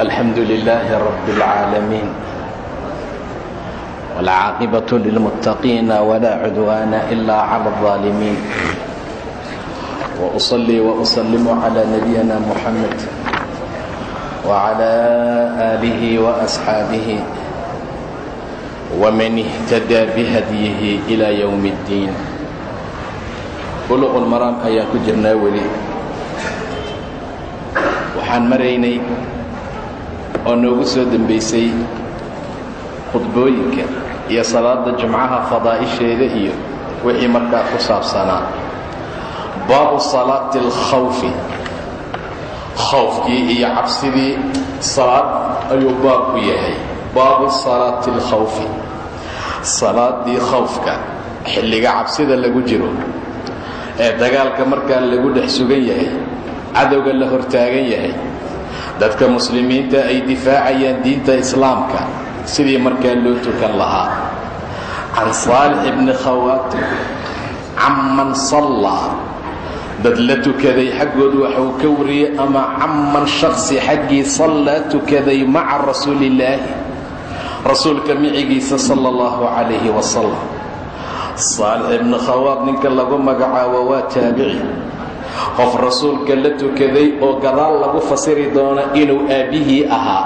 الحمد لله رب العالمين والعاقبة للمتقين ولا عدوان إلا على الظالمين وأصلي وأسلم على نبينا محمد وعلى آله وأصحابه ومن اهتدى بهديه إلى يوم الدين بلغ المرام ayaan ku jirnaa weli waxaan maraynay oo noogu soo dembaysay khudbooyinka iyo salaada jumcaha fadaa'isheeda iyo wixii markaa ku saabsanaa. Baabu salaati alkhawfi khawfkii iyo cabsidii salaad ayuu baab ku yahay. Baabu salaati alkhawfi salaadii khawfka xilliga cabsida lagu jiro ee dagaalka markaa lagu dhex sugan yahay cadowga la hortaagan yahay dadka muslimiinta ay difaacayaan diinta islaamka sidii markaa loo tukan lahaa. Can saalix ibni khawaatim camman sallaa dad la tukaday xaggood waxuu ka wariyey ama camman shaksi xaggii sallaa tukaday maca rasuulillaahi. Rasuulka micigiisa sala allahu calayhi wasalam saalix ibni khawaad ninka lagu magacaabo waa taabici qof rasuulka la tukaday oo gadaal lagu fasiri doono inuu aabbihii ahaa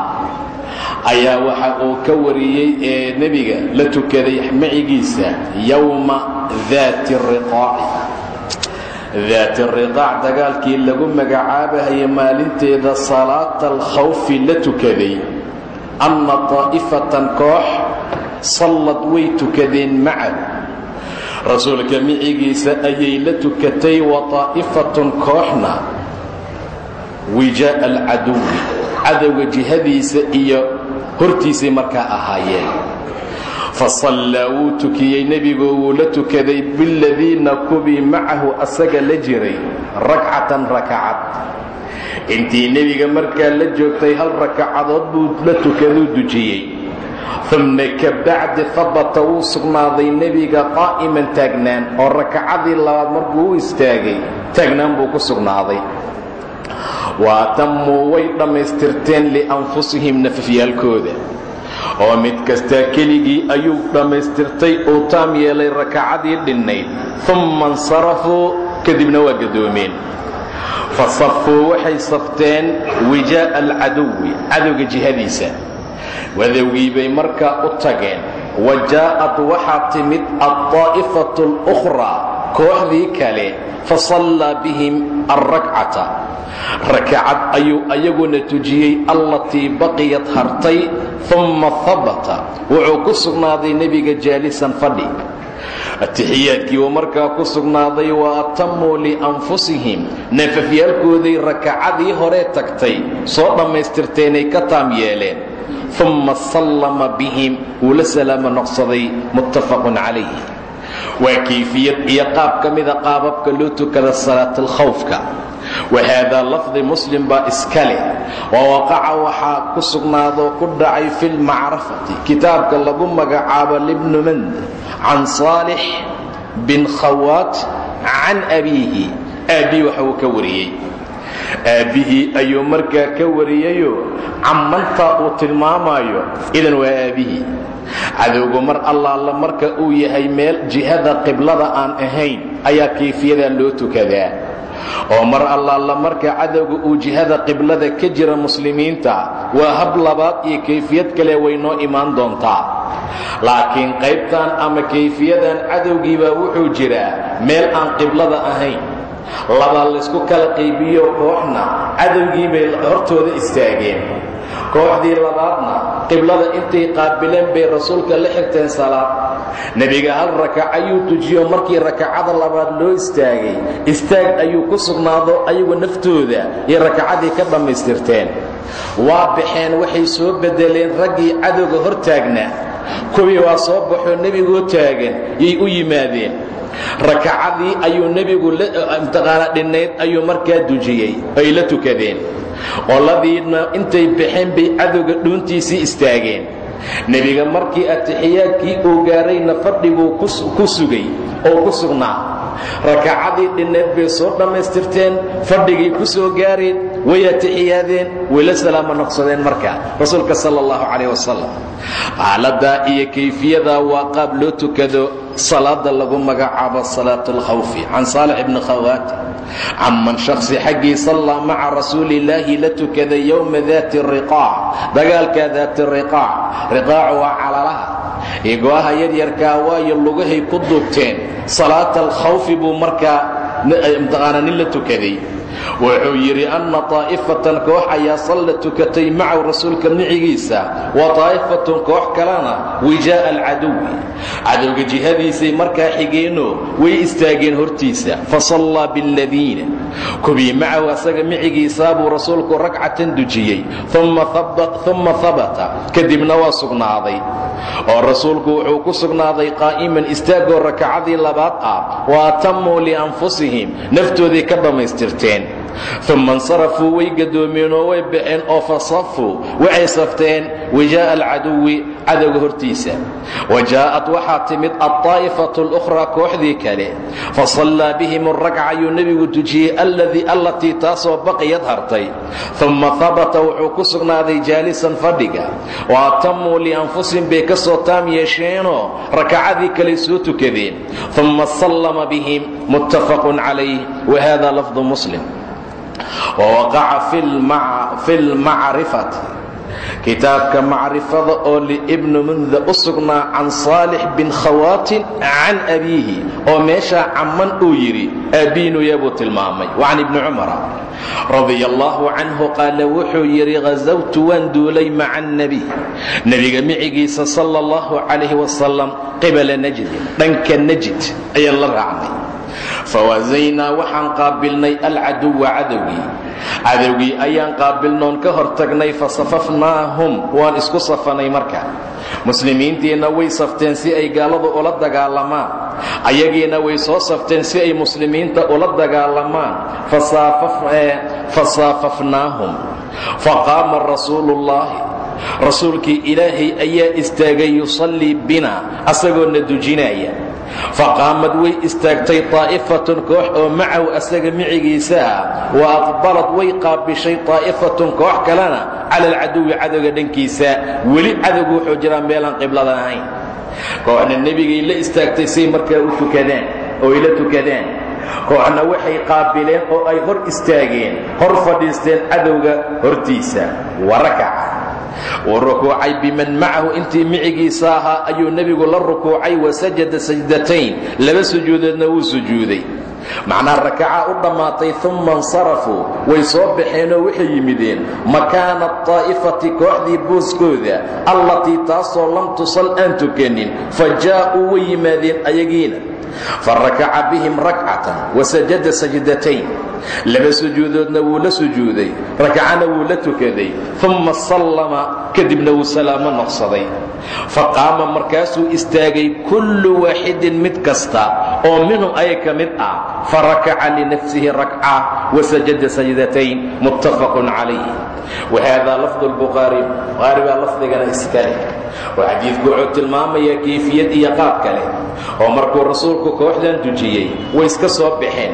ayaa waxa uu ka wariyey ee nebiga la tukaday macigiisa yowma daati riqaaci. Daati riqaac dagaalkii lagu magacaabahaya maalinteeda salaata alkhawfi la tukaday. Anna taa'ifatan koox sallad way tukadeen macahu rasuulka micigiisa ayay la tukatay wa taa'ifatun kooxna wijaa'a alcaduwi cadowga jihadiisa iyo hortiisay markaa ahaayeen. Fa sallaa wuu tukiyey nebigu wuu la tukaday biladiina kubii macahu asaga la jiray rakcatan rakacad. Intii nebiga markaa la joogtay hal rakacadood buu la tukaduu dujiyey uma ka bacdi habata wuu sugnaaday nebiga qaa'iman taagnaan oo rakacadii labaad markuu u istaagay taagnaan buu ku sugnaaday. Wa atammuu way dhammaystirteen lianfusihim nafafyaalkooda. Oo mid kastaa keligii ayuu dhammaystirtay uu taam yeelay rakacadii dhinnayd umma insarafuu kadibna waa gadoomeen. Fa safuu waxay safteen wijaa'a alcaduwi cadowga jihadiisa wadowgii bay markaa u tageen. Wa jaa'ad waxaa timid alطaa'ifatu اlukhraa kooxdii kale fasallaa bihim alrakcata rakacad ayuu ayaguna tujiyey allatii baqiyad hartay umma habata wuxuu ku sugnaaday nebiga jaalisan fadhi. Atixiyaadkii uu markaa ku sugnaaday wa atamuu lianfusihim nafafyaalkooday rakacadii horee tagtay. Soo dhammaystirteenay ka taam yeeleen uma sallama bihim wuu la salaamo noqsaday muttafaqun calayh waa kayfiyad iyo qaab ka mida qaababka loo tukada salaatalkhawfka wahaadaa lafdi muslim baa iska leh wa waqaca waxaa ku sugnaadoo ku dhacay fi lmacrafati kitaabka lagu magacaabo libnu mand can saalix bin khawaat can abiihi aabbihi waxa uu ka wariyey aabbihii ayuu markaa ka wariyayoo cammantaa uu tilmaamaayo idan waa aabbihii. Cadowgu mar allaala marka uu yahay meel jihada qiblada aan ahayn ayaa kayfiyadaa loo tukadaa. Oo mar allaala marka cadowga uu jihada qiblada ka jira muslimiinta waa hab labaad iyo kayfiyad kale way noo imaan doontaa. Laakiin qaybtan ama kayfiyadan cadowgiibaa wuxuu jiraa meel aan qiblada ahayn labaa laysku kala qaybiyo kooxna cadowgii bay hortooda istaageen. Kooxdii labaadna qiblada intay qaabileen bay rasuulka la xirteen salaad. Nebiga hal rakac ayuu tujiyo markii rakacada labaad loo istaagay istaag ayuu ku sugnaado ayagu naftooda iyo rakacadii ka dhammaystirteen. Waa baxeen waxay soo beddeleen raggii cadowga hor taagnaa. Kuwii waa soo baxoo nebigoo taagan yay u yimaadeen rakacadii ayuu nebigu imtiqaana dhinnayd ayuu markaa dujiyey. Ay la tukadeen. Qoladiina intay baxeen bay cadowga dhuuntiisii istaageen. Nebiga markii atixiyaadkii uu gaarayna fadhiguu ku sugay oo ku sugnaa. Rakacadii dhinneed bay soo dhammaystirteen fadhigay ku soo gaareen way atixiyaadeen wayla salaamo noqsadeen markaa rasuulka sala allahu calayh wasalam xaaladdaa iyo kayfiyadaa waa qaab loo tukado salaada lagu magacaabo salaat alkhawfi can saalix ibni khawaati caman shaksi xaggii sallaa maca rasuulillaahi la tukaday yowma daati riqaac dagaalka daati riqaac riqaacu waa calalaha iyo go-aha yaryarkaa waayo lugahay ku duubteen. Salaata alkhawfi buu markaa mtaqaana nin la tukaday wuxuu yidhi anna taa'ifatan koox ayaa salla tukatay macahu rasuulka micigiisa wa taa'ifatun koox kalena wijaa'a alcaduwi. Cadowga jihadiisay markaa xigeenoo way istaageen hortiisa fa sallaa bialadiina kubii macahu asaga micigiisaa buu rasuulku ragcatan dujiyey umma habata kadibna waa sugnaaday. Oo rasuulku wuxuu ku sugnaaday qaa'iman istaagoo rakacadii labaad ah wa atamuu lianfusihim naftoodii ka dhammaystirteen uma insarafuu way gadoomeen oo way baxeen oo fasafuu waxay safteen wijaa'a alcaduwi cadowga hortiisa wa jaa'at waxaa timid alطaa'ifatu اlukhraa kooxdii kale fasallaa bihim اrakca ayuu nebigu tujiyey allatii taasoo baqiyad hartay uma habata wuxuu ku sugnaaday jaalisan fadhiga wa atamuu lianfusihim bay ka soo taam yeesheenoo rakacadii kaley soo tukadeen uma sallama bihim muttafaqun calayh wahada lafdu muslim wawaqaca fi lmacrifati kitaabka macrifada oo liibni munda u sugnaa can saalix bin khawaatin can abiihi oo meeshaa camman uu yidhi aabbiinuya buu tilmaamay can ibni cumara radia allaahu canhu qaala wuxuu yidhi ghasawtu waan duulay maca annebiy nebiga micigiisa sala allahu calayh wasalam qibala najdin dhanka najid ayaan la raacnay fawasaynaa waxaan qaabilnay alcaduwa cadowgii cadowgii ayaan qaabilnoon ka hor tagnay fasafafnaahum waan isku safanay marka. Muslimiintiina way safteen si ay gaaladu ula dagaalamaan. Ayagiina way soo safteen si ay muslimiinta ula dagaalamaan. Fasaafafnaahum faqaama rasuuluullaahi rasuulkii ilaahay ayaa istaagay yusallii bina asagoona dujinaya faqaamad way istaagtay طaa'ifatun koox oo macahu asaga micigiisa ah wa aqbalad way qaabishay طaa'ifatun koox kalena cala alcaduwi cadowga dhankiisa. Weli cadowgu wuxuu jiraa meelaan qibladan ahayn. Kooxna nebigay la istaagtay say markaa u tukadaan oo ay la tukadaan kooxna waxay qaabileen oo ay hor istaageen hor fadhiisteen cadowga hortiisa. Warakaca wuu rukuucay biman macahu intii micigiisa ahaa ayuu nebigu la rukuucay wasajada sajdatayn laba sujuudoodna wuu sujuuday. Macnaa rakaca u dhammaatay uma insarafuu. Way soo baxeenoo waxay yimideen makaana aطaa'ifati kooxdii booskooda allatii taasoo lam tusal aan tukanin fa jaa'uu way yimaadeen ayagiina farakaca bihim rakcatan wasajada sajdatayn laba sujuudoodna wuu la sujuuday rakcana wuu la tukaday uma sallama kadibna wuu salaamo noqsaday faqaama markaasuu istaagay kullu waaxidin mid kasta oo minhum ay ka mid ah farakaca linafsihi rakca wasajada sajdatayn muttafaqun calayh wahada lafdu lbukhaari bukhaari baa lafdigana iskale oo xadiidku wuxuu tilmaamayaa kayfiyad iyo qaab kale. Oo markuu rasuulku kooxdan dujiyey way iska soo baxeen.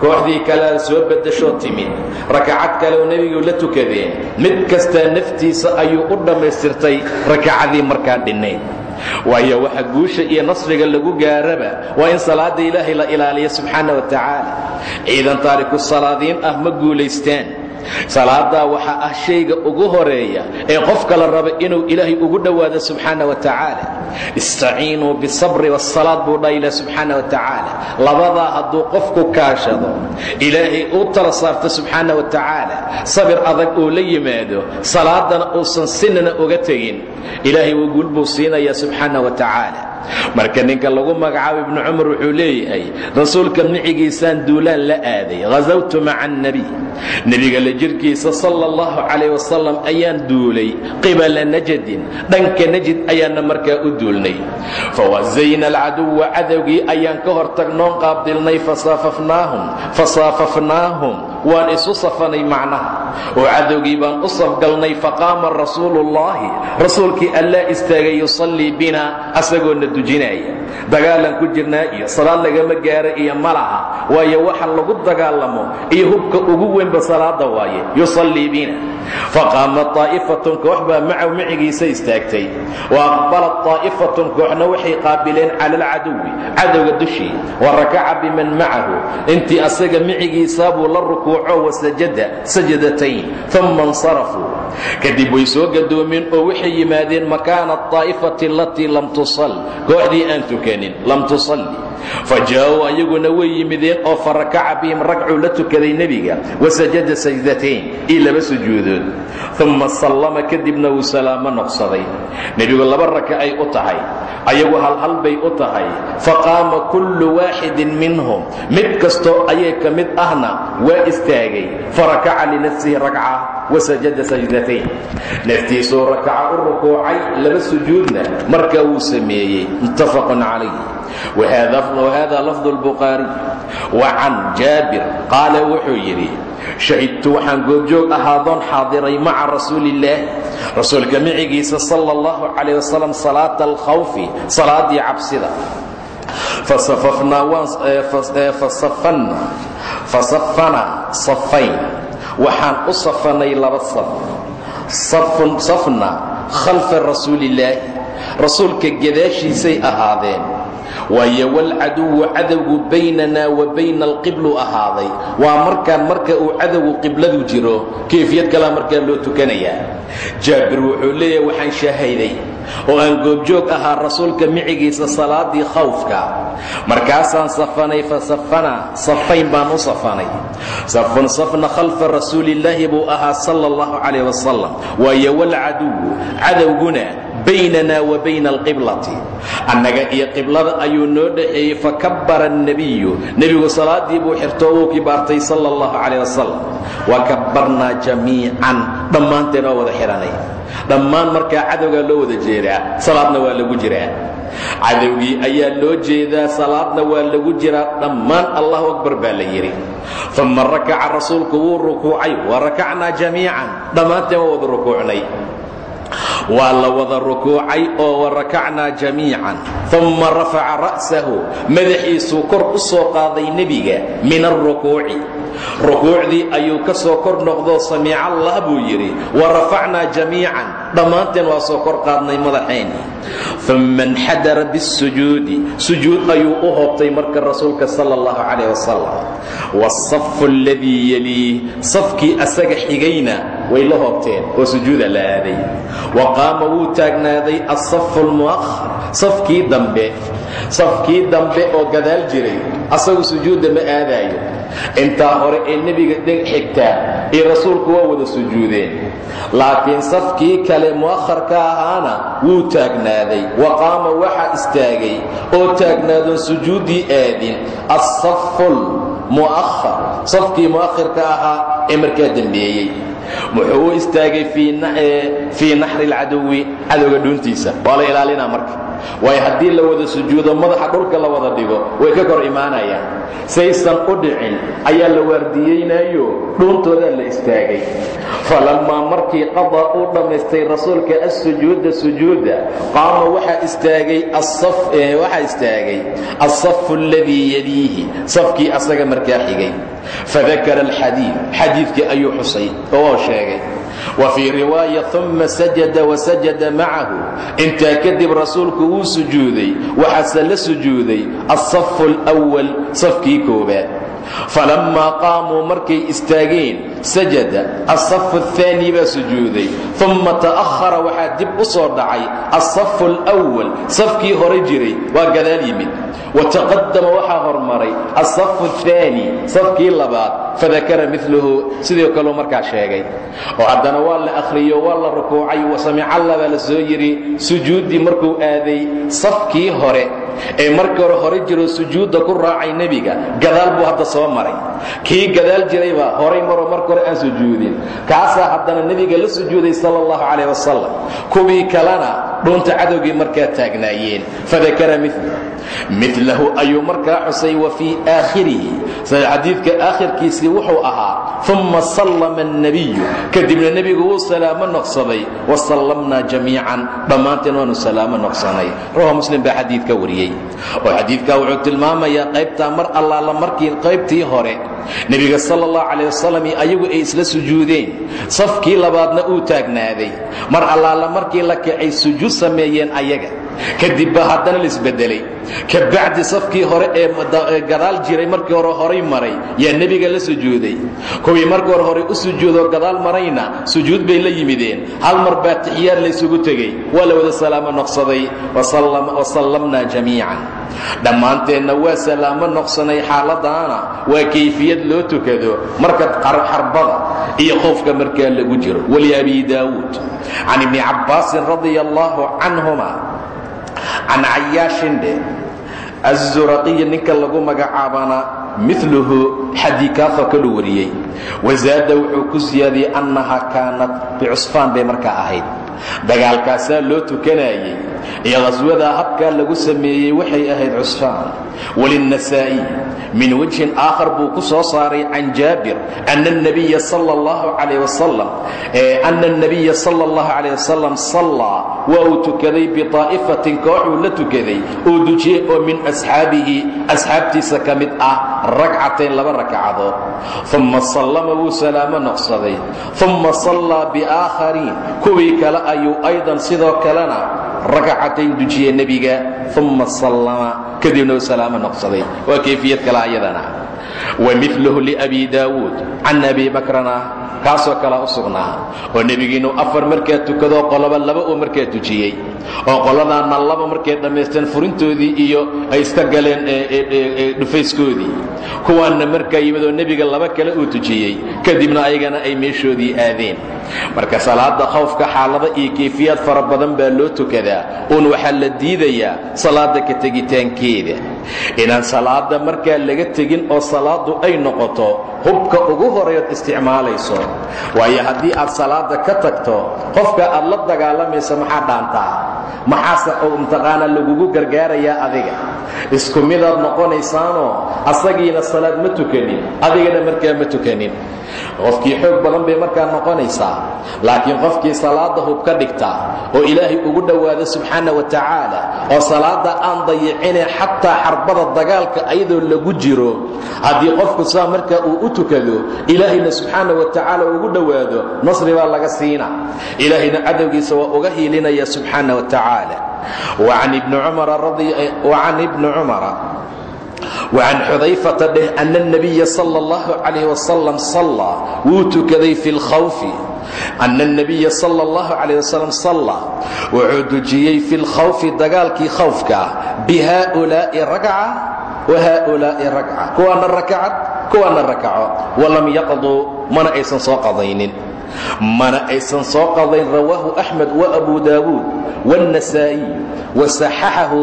Kooxdii kalea soo baddashoo timid. Rakacad kale oo nebigu la tukadeen. Mid kastaa naftiisa ayuu u dhammaystirtay rakacadii markaa dhinnayd waayo waxa guusha iyo nasriga lagu gaaraba waa in salaadda ilaahay la ilaaliya subxaana wa tacaala ciidan taariku salaadiin ah ma guulaystaan salaadaa waxaa ah shayga ugu horreeya ee qofka la raba inuu ilaahay ugu dhowaado subxaana wa tacaala. Istaciinuu bisabri waasalaad buu dha ilah subxaana wa tacaala. Labadaa hadduu qofku kaashado ilaahay uu tala saarto subxaana wa tacaala. Sabir adag uu la yimaado salaadana uusan sinana uga tegin. Ilaahay wuu guul buu siinayaa subxaana wa tacaala marka ninka lagu magacaabo ibnu cumar wuxuu leeyahay rasuulka micigiisaan duulaan la aaday ghasawtu maca annebiy nebiga la jirkiisa sala allahu calayh wasalam ayaan duulay qibala najadin dhanka najid ayaana markaa u duulnay. Fawasayna alcaduwa cadowgii ayaan ka hor tagnoon qaabdilnay fasaafafnaahum fasaafafnaahum waan isu safanay macnaha. Oo cadowgii baan u safgalnay faqaama rasuuluullaahi rasuulkii allaa istaagay yusallii bina asagoona dujinaya. Dagaalan ku jirnaa iyo salaad lagama gaaro iyo ma laha. Waayo waxa lagu dagaalamo iyo hubka ugu weynba salaada waaye yusallii bina. Faqaamat طaa'ifatun koox baa macaw micigiisa istaagtay. Wa aqbalat طaa'ifatun kooxna waxay qaabileen cala alcaduwi cadowga dushii. Wa rakaca biman macahu. Intii asaga micigiisaabuu la rukuuco sajadatayn uma اnsarafuu kadib way soo gadoomeen oo waxay yimaadeen makaana aطaa'ifati alatii lam tusal kooxdii aan tukanin lam tusalli fajaa'uu ayaguna way yimideen oo farakaca bihim ragcuu la tukaday nebiga wasajada sajdatayn iyo laba sujuudood uma sallama kadibna wuu salaamo noqsaday nebigu laba raka ay u tahay ayagu halhal bay u tahay faqaama kullu waaxidin minhum mid kastoo ayay ka mid ahna waa istaagay. Farakaca linafsihi ragca wasajada sajdatayn. Naftiisuu rakaca u rukuucay laba sujuudna markaa wuu sameeyey. Muttafaqun calayh wahada lafdu lbukhaari wa jaabir qaala wuxuu yidhi shahidtu waxaan goobjoog ahaadoon xaadiray maca rasuuliillaahi rasuulka micigiisa sala allahu calayh wasalam salaata alkhawfi salaadii cabsida fasafana safayn waxaan u safanay laba saf safna khalfa rasuuli الlaahi rasuulka gadaashiisay ahaadeen waayo walcaduwu cadowgu baynanaa wa bayna alqiblu ahaaday. Waa markaan marka uu cadowgu qibladu jiro kayfiyad kalaa markaa loo tukanayaa. Jaabir wuxuu leeyahay waxaan shaahiday oo aan goobjoog ahaa rasuulka micigiisa salaadii khawfka. Markaasaan safanay fasafana safayn baan u safanay. Safun safna khalfa rasuulillaahi buu ahaa sala allahu calayh wasalam waayo walcaduwu cadowguna baynana wa bayna alqiblati. Annaga iyo qiblada ayuu noo dhaxeeyey fakabbara annebiyu nebigu salaadii buu xirtoo wuu kibaartay sala allahu calayh wasalam wa kabbarnaa jamiican. Dhammaanteen oo wada xidhanay dhammaan markaa cadowgaa loo wada jeedaa salaadna waa lagu jiraa. Cadowgii ayaa loo jeedaa salaadna waa lagu jiraa. Dhammaan allahu akbar baa la yidhi. Uma rakaca rasuulku wuu rukuucay wa rakacnaa jamiican. Dhammaanteen waa wada rukuucnay waa la wada rukuucay oo warakacnaa jamiican. Uma rafaca ra'sahu. Madaxiisuu kor u soo qaaday nebiga min alrukuuci rukuucdii ayuu ka soo kor noqdoo samiica allah buu yidhi wa rafacnaa jamiican. Dhammaanteen waa soo kor qaadnay madaxeenni uma inxadara bisujuudi sujuud ayuu u hoobtay marka rasuulka sala allahu calayh wasalam waasafu aladii yeliih safkii asaga xigayna way la hoobteen oo sujuuda la aaday. Wa qaama wuu taagnaaday asafu almu'ahar safkii dambe. Safkii dambe oo gadaal jiray. Asagu sujuudda ma aadaayo intaa hore ee nebiga dheg xigtaa iyo rasuulku waa wada sujuudeen. Laakiin safkii kale mu'akharka ahaana wuu taagnaaday wa qaama istaagay oo taagnaadoon sujuuddii aadin asaful mu'ahar safkii mu'akhirka ahaa ee markaa dembeeyey wuxuu u istaagay fii naxri alcadowi cadowga dhuuntiisa. Waa la ilaalinaa marka waayo haddii la wada sujuudo madaxa dhulka la wada dhigo way ka kor imaanayaan. Saysan u dhicin ayaa la waardiyeynayo dhuuntoodaa la istaagay. Falammaa markii qadaa uu dhammaystay rasuulka assujuuda sujuuda qaama waxaa istaagay waxaa istaagay asafu aladii yaliihi safkii asaga markaa xigay. Fadakara alxadiid xadiidkii ayuu xusay oo sheegay wa fii riwaaya uma sajada wasajada macahu intaa kadib rasuulku wuu sujuuday waxaase la sujuuday asafu alwal safkii koobaad falammaa qaamuu markay istaageen sajada asafu aani baa sujuuday. Uma ta'ahara waxaa dib u soo dhacay asafu alwal safkii hore jiray waa gadaal yimid. Wataqadama waxaa hormaray asafu aani safkii labaad fadakara milahu sidoo kaleu markaa sheegay. Oo haddana waa la akhriyo waa la rukuucay wasamicalla baa la soo yidhi sujuuddii markuu aaday safkii hore ee markii hore hore jiroo sujuudda ku raacay nebiga gadaal buu hadda soo maray. Kii gadaal jiraybaa horay maroo marka hore aan sujuudin. Kaasaa haddana nebiga la sujuuday sala allahu calayh wasalam kuwii kalena dhuunta cadowgii markaa taagnaayeen. Fadakara mil milahu ayuu markaa xusay wa fii aakhirihi. Xadiidka aakhirkiisii wuxuu ahaa uma sallama annabiyu kadibna nebigu wuu salaamo noqsaday wa sallamnaa jamiican. Dhammaanteen waanu salaamo noqsanay. Rawahu muslim baa xadiidka wariyey oo xadiidkaa wuxuu tilmaamayaa qaybtaa mar allaala markii qaybtii hore. Nebiga sala allahu calayh wasalam ayagu ay isla sujuudeen. Safkii labaadna uu taagnaaday. Mar allaala markii la kacay sujuud sameeyeen ayaga kadib baa haddana laisbedelay ka bacdi safkii hore ee gadaal jiray markii hore horay maray. Yaa nebiga la sujuuday. Kuwii markii hore horay u sujuudoo gadaal marayna sujuud bay la yimideen. Hal mar baa tixiyaar laysugu tegey waa la wada salaamo noqsaday. Wasallamnaa jamiican. Dhammaanteenna waa salaamo noqsanay xaaladaana. Waa kayfiyad loo tukado. Marka xarbada iyo qoofka markaa lagu jiro. Waliabi daawuud. Can ibni cabbaasin radia allaahu canhuma can cayaashindhe azuraqiyi ninka lagu magacaabana miluhu xadiikaafa kalu wariyey. Wasaada wuxuu ku siyaadiyey annaha kaanat bicusfaan bay markaa ahayd. Dagaalkaasaa loo tukanayey iyo qhaswadaa habkaa lagu sameeyey waxay ahayd cusfaan walinasaa'iy min wajhin aakhar buu ku soo saaray can jaabir ana nabiya sal اllahu calayh wasalam ana الnabiya sala اllahu calayh wasalam sallaa waa uu tukaday biطaa'ifatin kooxuu la tukaday uu dujiyey oo min asxaabihi asxaabtiisa ka mid ah ragcatayn laba ragcadood uma sallama wuu salaamo noqsaday uma sallaa biaakhariin kuwii kale ayuu aydan sidoo kalena ragcatayn dujiyey nebiga uma sallama. Kadibna salaamo noqsaday. Waa kayfiyad kale ayadana. Wamiluhu liabi daawuud can abi bakrana kaasoo kalea u sugnaa oo nebigiinuu afar markaa tukadoo qoloba laba uu markaa tujiyey oo qoladaanna laba markay dhammaysteen furintoodii iyo ay iska galeen dhufayskoodii. Kuwaanna markaa yimid oo nebiga laba kale uu tujiyey kadibna ayagana ay meeshoodii aadeen. Marka salaada khawfka xaalado iyo kayfiyaad fara badan baa loo tukadaa uun waxaa la diidayaa salaada ka tegitaankeeda. Inaan salaada markaa laga tegin oo salaadu ay noqoto hubka ugu horeed isticmaalayso waayo haddii aad salaada ka tagto qofka aad la dagaalamayso maxaa dhaantaa? Maxaase mtaqaana lagugu gargaarayaa adiga? Isku midaad noqonaysaanoo asagiina salaad ma tukanin adigana markaa ma tukanin. Qofkii xoog badan bay markaa noqonaysaa. Laakiin qofkii salaada hub ka dhigta oo ilaahay ugu dhowaada subxaana wa tacaala oo salaada aan dayicine xataa xarbada dagaalka ayadoo lagu jiro haddii qofku saa markaa uu u tukado ilaahayna subxaana wa tacaala kale ugu dhowaado nasri baa laga siina. Ilaahayna cadowgiisa waa uga hiilinaya subxaana watacaala wacan ibni cumara wacan xudayfata dheh ana nabiya sal اllahu calayh wasalam sallaa wuu tukaday fi lkhawfi ana الnabiya salى اllahu calayh wasalam sallaa wuxuu dujiyey fi اlkhawfi dagaalkii khawfka bihaؤulaa'i rakca wahaؤulaa'i rakca kuwaana rakacad kuwaana rakaco walam yaqduu mana aysan soo qadaynin mana aysan soo qadayn rawaahu axmed وabu daawuud wالنasaaئي wasaxaxahu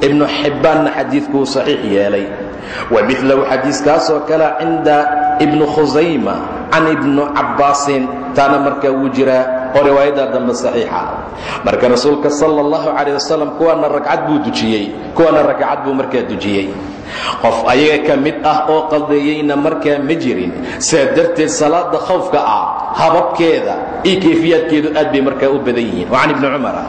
ibnu xibbaanna xadiidkuu saxiix yeelay wa milahu xadiiskaasoo kale cinda ibni khusayma can ibni cabbaasin taana markaa wuu jiraa oo riwaayadda dambe saxiixa ah. marka rasuulka sala allahu calayh wasalam kuwaana ragcad buu dujiyey kuwaana ragcad buu markaa dujiyey. Qof ayaga ka mid ah oo qaldeeyeyna markaa ma jirin saa darteed salaada khawfka ah hababkeeda iyo kayfiyaadkeedu aad bay markaa u badan yihiin. Wa can cumara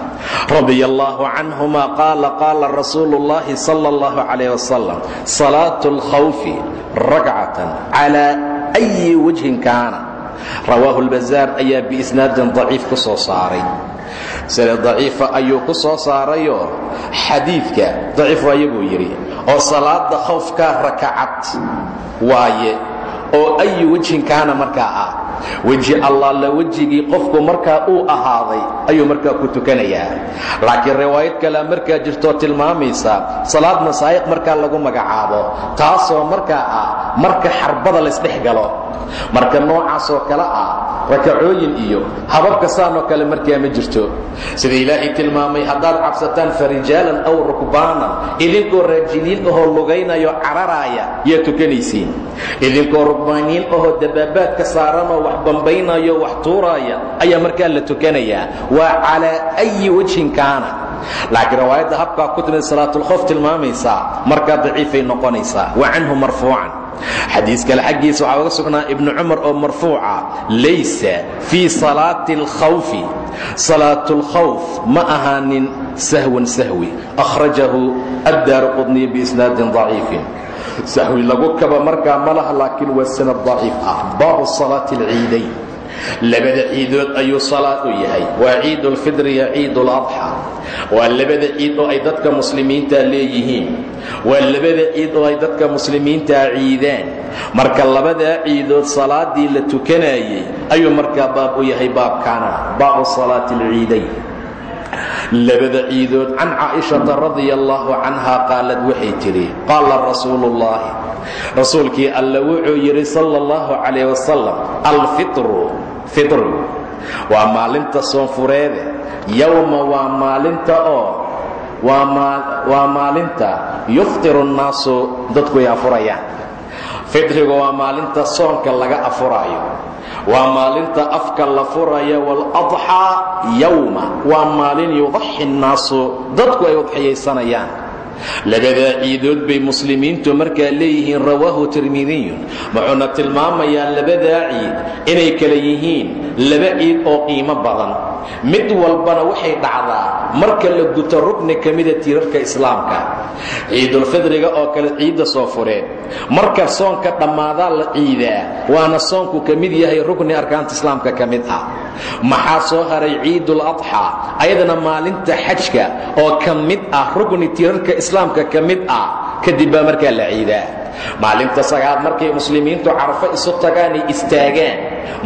radia allaahu canhuma qaala qaala rasuulu ullahi sala allahu calayh wasalam salaatu alkhawfi ragcatan calaa أyi wajhin kaana rawaahu اlbazaar ayaa biisnaadin daciif ku soo saaray sida daciifa ayuu ku soo saarayoo xadiidka daciif waaye buu yidhi oo salaada khawfkaa rakacad waaye oo ayi wejhin kaana markaa ah weji allaala wejigii qofku markaa uu ahaaday ayuu markaa ku tukanayaa laakiin riwaayad kalea markaa jirtoo tilmaamaysa salaad masaa'iq markaa lagu magacaabo taasoo markaa ah marka xarbada laysdhex galo. Marka noocaasoo kale ah rakacooyin iyo hababka saanoo kale markaa ma jirto. Sida ilaahay tilmaamay haddaad cabsataan farijaalan aw rukbaanan idinkoo raajiliin ahoo lugaynayo cararaaya yaa tukanaysiin idinkoo rukbaaniin ahoo dabaabaadka saaranoo wax bambaynayo wax tuuraaya ayaa markaa la tukanayaa waa calaa ayi wajhin kaana. Laakiin riwaayadda habkaa ku timid salaatulkhoof tilmaamaysaa markaa daciifay noqonaysaa wa canhu marfuucan. Xadiis kale xaggiisa waxaa uga sugnaa ibnu cumar oo marfuuca. Laysa fii salaati alkhawfi salaatulkhawf ma ahaanin sahwan sahwi. Akhrajahu addaaru qudniy biisnaadin daciifin sahwi lagu kaba markaa ma laha laakiin waa sanad daciif ah. Baabu salaati alciidayn labada ciidood ayuu salaad u yahay. Waa ciid ulfidr iyo ciid uladxa waa labada ciid oo ay dadka muslimiinta leeyihiin. Waa labada ciid oo ay dadka muslimiintaa ciidaan. Marka labadaa ciidood salaadii la tukanayay ayuu markaa baab u yahay baabkaana. Baabu salaati alciidayn labada ciidood can caaishata radia allaahu canha qaalad waxay tidhi qaala rasuulu ullaahi rasuulkii alla wuxuu yidhi sala allahu calayh wasalam alfitru fitru waa maalinta soonfureede yowma waa maalinta oo waa maalinta yuftiru nnaasu dadku ay afurayaan. Fitriga waa maalinta soonka laga afuraayo waa maalinta afka la furaya waaladxaa yowma waa maalin yudaxi nnaasu. Dadku ay udxiyaysanayaan labadaa ciidood bay muslimiintu markaa leeyihiin rawaahu tirmidiyun wuxuuna tilmaamayaa labadaa ciid inay kala yihiin laba ciid oo qiimo badan mid walbana waxay dhacdaa marka la guto rukni ka mida tiirarka islaamka. Ciidulfidriga oo kale ciidda soo fureed marka soonka dhammaadaa la ciidaa waana soonku ka mid yahay rukni arkaanta islaamka ka mid ah. Maxaa soo haray ciidul adxaa ayadana maalinta xajka oo ka mid ah rukni tiirarka islaamka ka mid ah kadib baa markaa la ciidaa maalinta sagaad markay muslimiintu carafo isu tagaanay istaagaan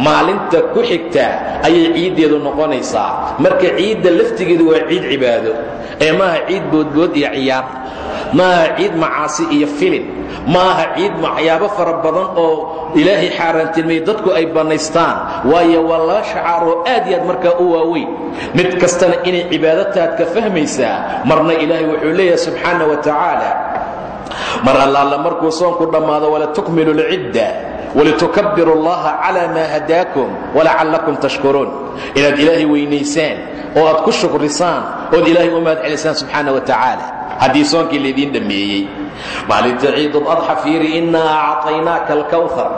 maalinta ku xigta ayay ciiddeedu noqonaysaa. Marka ciidda laftigeedu waa ciid cibaado ee maaha ciid boodbood iyo ciyaar maaha ciid macaasi iyo filin maaha ciid waxyaabo fara badan oo ilaahay xaaraantilmay dadku ay bannaystaan waayo waa laba shacaaroo aad iyo aad markaa u waaweyn. Mid kastana inay cibaadataad ka fahmaysaa marna ilaahay wuxuu leeyahay subxaana wa tacaala mar allaala markuu soonku dhammaado walatukmilu lcidda walitukabbiru allaha cala maa hadaakum walacallakum tashkuruun. Inaad ilaahay weynaysaan oo aad ku shukrisaan ood ilaahay u mahad celisaan subxaana wa tacaala haddii soonkii laydiin dhammeeyey maalinta ciidul-adxa fiiri innaa acطaynaaka alkawhar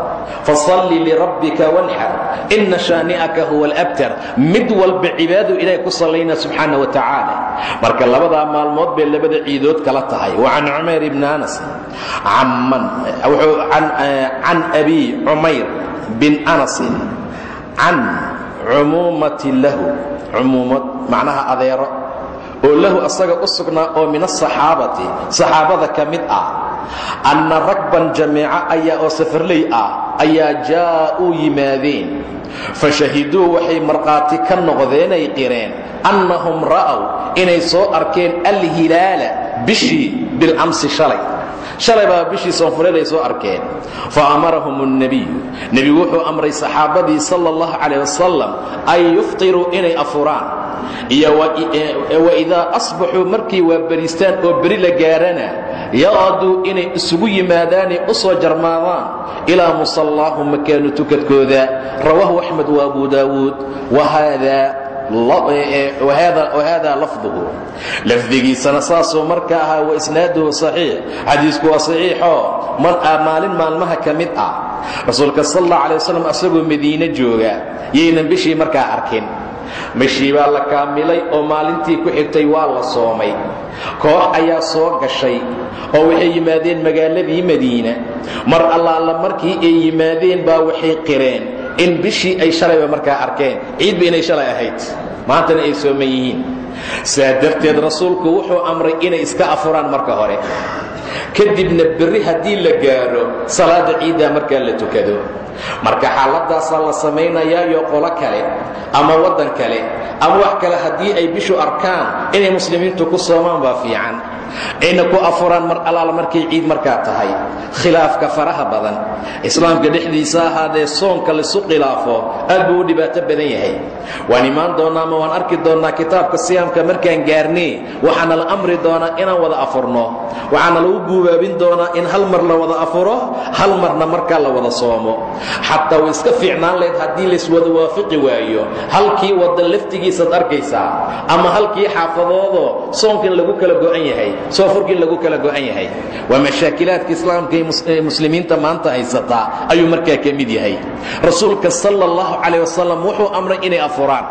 fasalli lirabbika wanxar ina shaani'aka huwa alabtar. Mid walba cibaadadu ilahay ku sallayna subxaana wa tacaala. Marka labadaa maalmood bay labada ciidood kala tahay. Wa can cumayr ibni anas can abi cumayr bin anasin can cumuumati lahu. Cumuumad macnaha adeero oo lahu asaga u sugnaa oo min asaxaabati saxaabada ka mid ah anna ragban jamiica ayaa oo safarley ah ayaa jaa'uu yimaadeen. Fa shahiduu waxay markhaati ka noqdeenay qireen annahum ra'aw inay soo arkeen alhilaala bishii bilcamsi shalay. Shalay baa bishii soonfuleed soo arkeen. Fa amarahum اnebiyu nebigu wuxuu amray saxaabadii sala اllahu calayh wasalam ay yuftiruu inay afuraan iyo waidaa asbaxuu markay waa beriistaan oo beri la gaarana yaqaduu inay isugu yimaadaanay u soo jarmaadaan ilaa musallaahum makaanu tukadkooda. Rawaahu axmed wa abu daawuud. Wahada lafduhu. Lafdigiisana saasuu marka ahaa wa isnaaduhu saxiix. Xadiisku waa saxiixoo maalin maalmaha ka mid ah. Rasuulka sal alla alay wasalam asagoo madiine jooga. Yaynan bishii markaa arkin bishii baa la kaamilay oo maalintii ku xigtay waa la soomay. Koox ayaa soo gashay oo waxay yimaadeen magaaladii madiina. Mar allaala markii ay yimaadeen baa waxay qireen in bishii ay shalayba markaa arkeen. Ciidba inay shalay ahayd. Maantana ay sooman yihiin saa darteed rasuulku wuxuu amray inay iska afuraan marka hore kadibna berri haddii la gaaro salaada ciiddaa markaa la tukado. Marka xaaladaasaa la samaynayaayo qolo kale ama waddan kale ama wax kale haddii ay bishu arkaan inay muslimiintu ku soomaan baa fiican ayna ku afuraan mar allaala markay ciid markaa tahay. Khilaafka faraha badan. Islaamka dhexdiisa ahaadee soonka laisu khilaafo aad buu u dhibaato badan yahay. Waan imaan doonnaa ama waan arki doonnaa kitaabka siyaamka markaan gaarnee. Waxaana la amri doonaa inaan wada afurno. Waxaana lagu guubaabin doonaa in hal mar la wada afuro hal marna markaa la wada soomo. Xataa way iska fiicnaan lahayd haddii layswada waafiqi waayo. Halkii wadda laftigiisaad arkaysaa ama halkii xaafadoodoo soonkin lagu kala go'an yahay soofurkin lagu kala go'an yahay. Waa mashaakilaadka islaamka ee muslimiinta maanta haysataa ayuu markaa ka mid yahay. Rasuulka sala allahu calayh wasalam wuxuu amray inay afuraan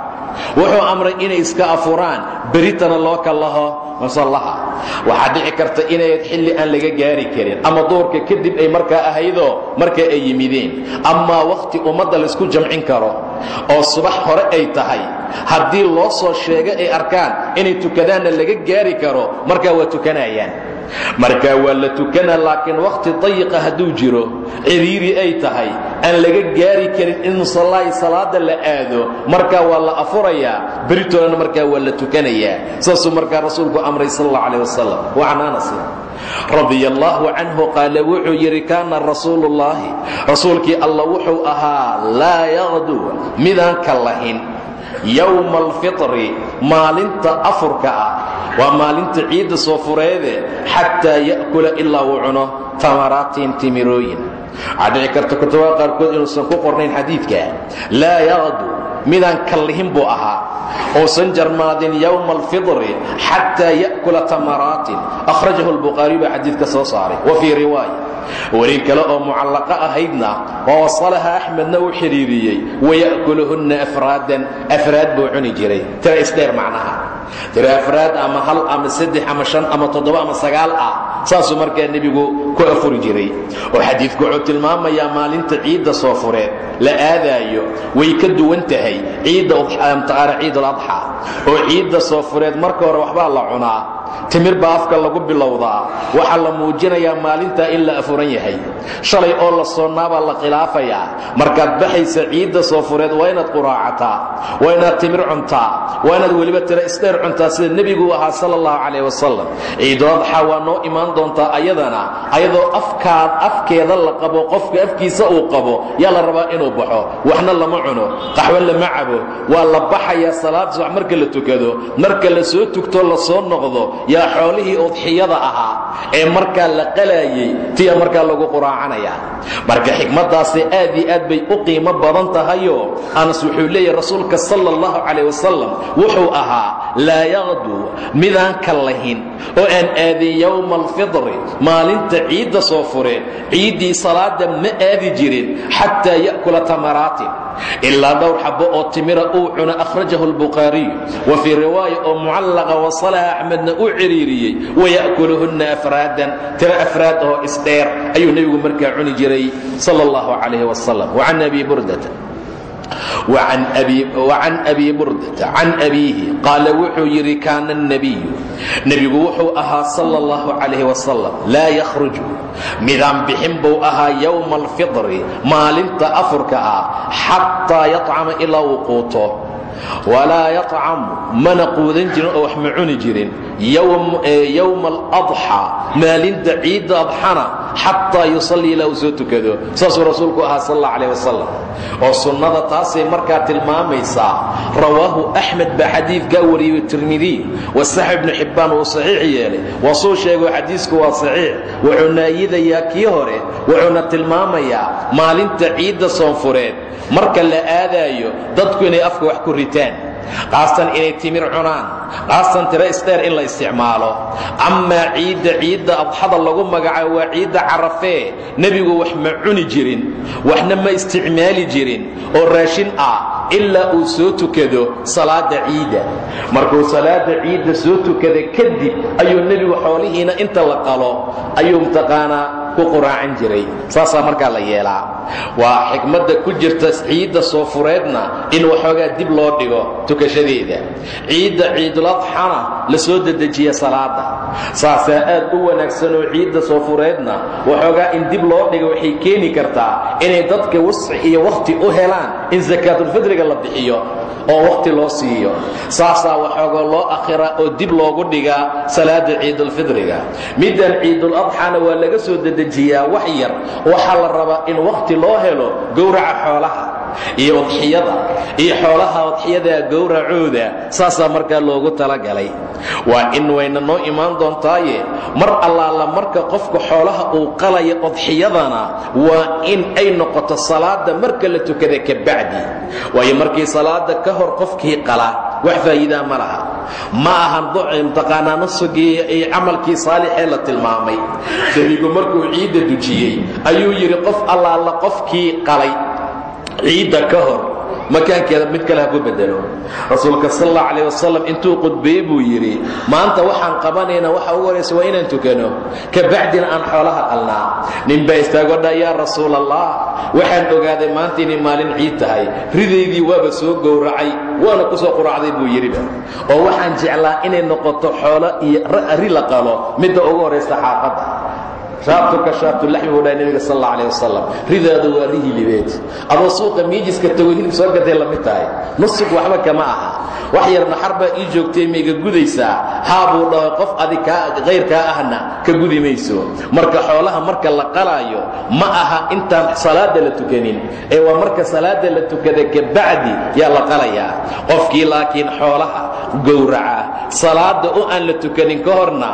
wuxuu amray inay iska afuraan. Beritana loo kallaho masallaha. Waxaa dhici karta inayd xilli aan laga gaari karin. Ama duurka kadib ay markaa ahaydoo markaa ay yimideen. Amaa wakhti ummadda laysku jamcin karo oo subax hore ay tahay. Haddii loo soo sheego ay arkaan inay tukadaanna laga gaari karo markaa waa tukanayaan markaa waa la tukanaa laakiin wakhti dayiqa hadduu jiro ciriiri ay tahay aan laga gaari karin in musallaahi salaada la aado markaa waa la afurayaa beritoolana markaa waa la tukanayaa. Saasuu markaa rasuulku amray sal alla calah wasalam wa can anasin radia allaahu canhu qaala wuxuu yidhi kaana rasuulu ullaahi rasuulkii alla wuxuu ahaa laa yaqdu midaan ka lahin. Yowma alfitri maalinta afurka ah waa maalinta ciidda soo fureede xataa ya'kula ilaa uu cuno tamaraatin timirooyin. Waxaa dhici karta kutubaha qaarkood inuusan ku qornayn xadiidka laa yaqdu midaan kallihin buu ahaa uusan jarmaadin yowma alfidri xataa ya'kula tamaraatin akhrajahu lbukhaariyu baa xadiidka soo saaray. Wa fii riwaaya. Weli kale oo mucallaqo ahaydna oo wasalaha axmedna uu xidhiiriyey waya'kuluhunna afraadan. Afraad buu tira afraad ama hal ama saddex ama shan ama toddoba ama sagaal ah saasuu markaa nebigu ku afuri jiray. Oo xadiidku wuxuu tilmaamayaa maalinta ciidda soo fureed la aadaayo way ka duwan tahay ciidda mtaqaana ciiduladxaa oo ciidda soo fureed marka hore waxbaa la cunaa timir baa afka lagu bilowdaa. Waxaa la muujinayaa maalintaa in la afuran yahay. Shalay oo la soonaabaa la khilaafayaa. Markaad baxaysa ciidda soo fureed waa inaad quraacataa waa inaad timir cuntaa waa inaad weliba tira isdheer cuntaa sida nebigu ahaa sala allahu calayh wasalam ciiduladxa waa noo imaan doontaa ayadana ayadoo afkaad afkeeda la qabo qofka afkiisa uu qabo yaa la rabaa inuu baxo. Waxna lama cuno qaxwo lama cabo. Waa la baxayaa salaad subax marka la tukado marka la soo tugto la soo noqdo yaa xoolihii udxiyada ahaa ee markaa la qalaayey tiya markaa lagu quraacanaya marka xikmaddaasi aad iyo aad bay u qiimo badan tahayoo anas wuxuu leeyahy rasuulka sala allahu calayh wasalam wuxuu ahaa laa yaqdu midaan ka lahin oo aan aadin yowma alfidri maalinta ciidda soo fureen ciiddii salaada ma aadi jirin xataa ya'kula tamaraatin ilaa dhowr xabbo oo timira uu cuno akhrajahu albukhaariyu wa fii riwaaya oo mucallaqa wasalaha axmedna u ciriiriyey waya'kuluhunna afraadan tiro afraad oo isdheer ayuu nebigu markaa cuni jiray sala allahu calayh wasalam wacan abi burdata can abiihi qaala wuxuu yidhi kaana nabiyu nebigu wuxuu ahaa sal اllahu calayh wasalam laa yakhruju. Midaan bixin buu ahaa yowma alfitri maalinta afurka ah xataa yacama ilaa uu quuto walaa yطcamu mana quudan jirin oo wax ma cuni jirin. Yowma aladxaa maalinta ciidda adxana xataa yusallii ilaa uu soo tukado. Saasuu rasuulku ahaa sal alla calah wasalam oo sunnada taasay markaa tilmaamaysaa. Rawaahu axmed baa xadiidkaa wariyey tirmidiy wasax ibnu xibbaan uu saxiix yeelay. Wasuu sheego xadiisku waa saxiix. Wuxuu naayidayaa kii hore wuxuuna tilmaamayaa maalinta ciidda soonfureed marka la aadaayo dadku inay afka wax ku ritaan qaastan inay timir cunaan qaastan tiro isdheer in la isticmaalo. Amaa ciidda ciidda adxada lagu magacaabo waa ciidda carafee nebigu wax ma cuni jirin waxna ma isticmaali jirin oo raashin ah ilaa uu soo tukado salaada ciidda. Markuu salaada ciidda soo tukada kadib ayuu nebigu xoolihiina inta la qalo ayuu mtaqaanaa ku quraacan jiray. Saasaa markaa la yeelaa. Waa xikmadda ku jirta ciidda soo fureedna in waxoogaa dib loo dhigo tukashadeeda. Ciidda ciiduladxana la soo dedejiya salaada saasaa aad u wanaagsan oo ciidda soo fureedna waxoogaa in dib loo dhigo waxay keeni kartaa inay dadka wasci iyo wakhti u helaan in sakaatulfidriga la bixiyo oo wakhti loo siiyo. Saasaa waxooga loo akhiraa oo dib loogu dhigaa salaada ciidulfidriga middan ciiduladxana waa laga soo dedejiyaa wax yar. Waxaa la rabaa in wakhti loo helo gowraca xoolaha iyo udxiyada iyo xoolaha udxiyadaa gowracooda saasaa markaa loogu talagalay. Waa in wayna noo imaan doontaaye mar allaala marka qofka xoolaha uu qalaya udxiyadana waa in ay noqoto salaada marka la tukada kabacdi waayo markii salaada ka hor qofkii qala wax faa'iidaa ma laha. Ma ahan mtaqaanaa nusugii iyo camalkii saalixee la tilmaamay. Nebigu markuu ciidda dujiyey ayuu yidhi qof allaala qofkii qalay ciidda ka hor makaankeeda mid kale ha ku bedelo rasuulka sal alla calah wasalam intuu qudbeeye buu yidhi maanta waxaan qabanaynaa waxa ugu horaysa waa inaan tukano. Kabacdina aan xoolaha qalnaa nin baa istaagodha yaa rasuul allah waxaan ogaaday maanta inay maalin ciid tahay. Ridaydii waaba soo gowracay waana ku soo quracday buu yidhiba oo waxaan jeclaa inay noqoto xoolo iyo ri la qalo midda ugu horaysa xaafadda shaabtuka shaabtulaxmi buu dhahay nebiga sal alla alih wasalam ridaadu waa ri hilibeed adoo suuqa miijiska tago hilib soo gatay la mid tahay. Nusug waxba kama aha. Wax yar naxar baa ii joogtay maiga gudaysaa. Haa buu dhaho qof adi kayrkaa ahna ka gudi mayso. Marka xoolaha marka la qalaayo ma aha intaan salaada la tukanin. Ee waa marka salaada la tukada kabacdi yaa la qalayaa. Qofkii laakiin xoolaha gowraca. Salaada oo aan la tukanin ka horna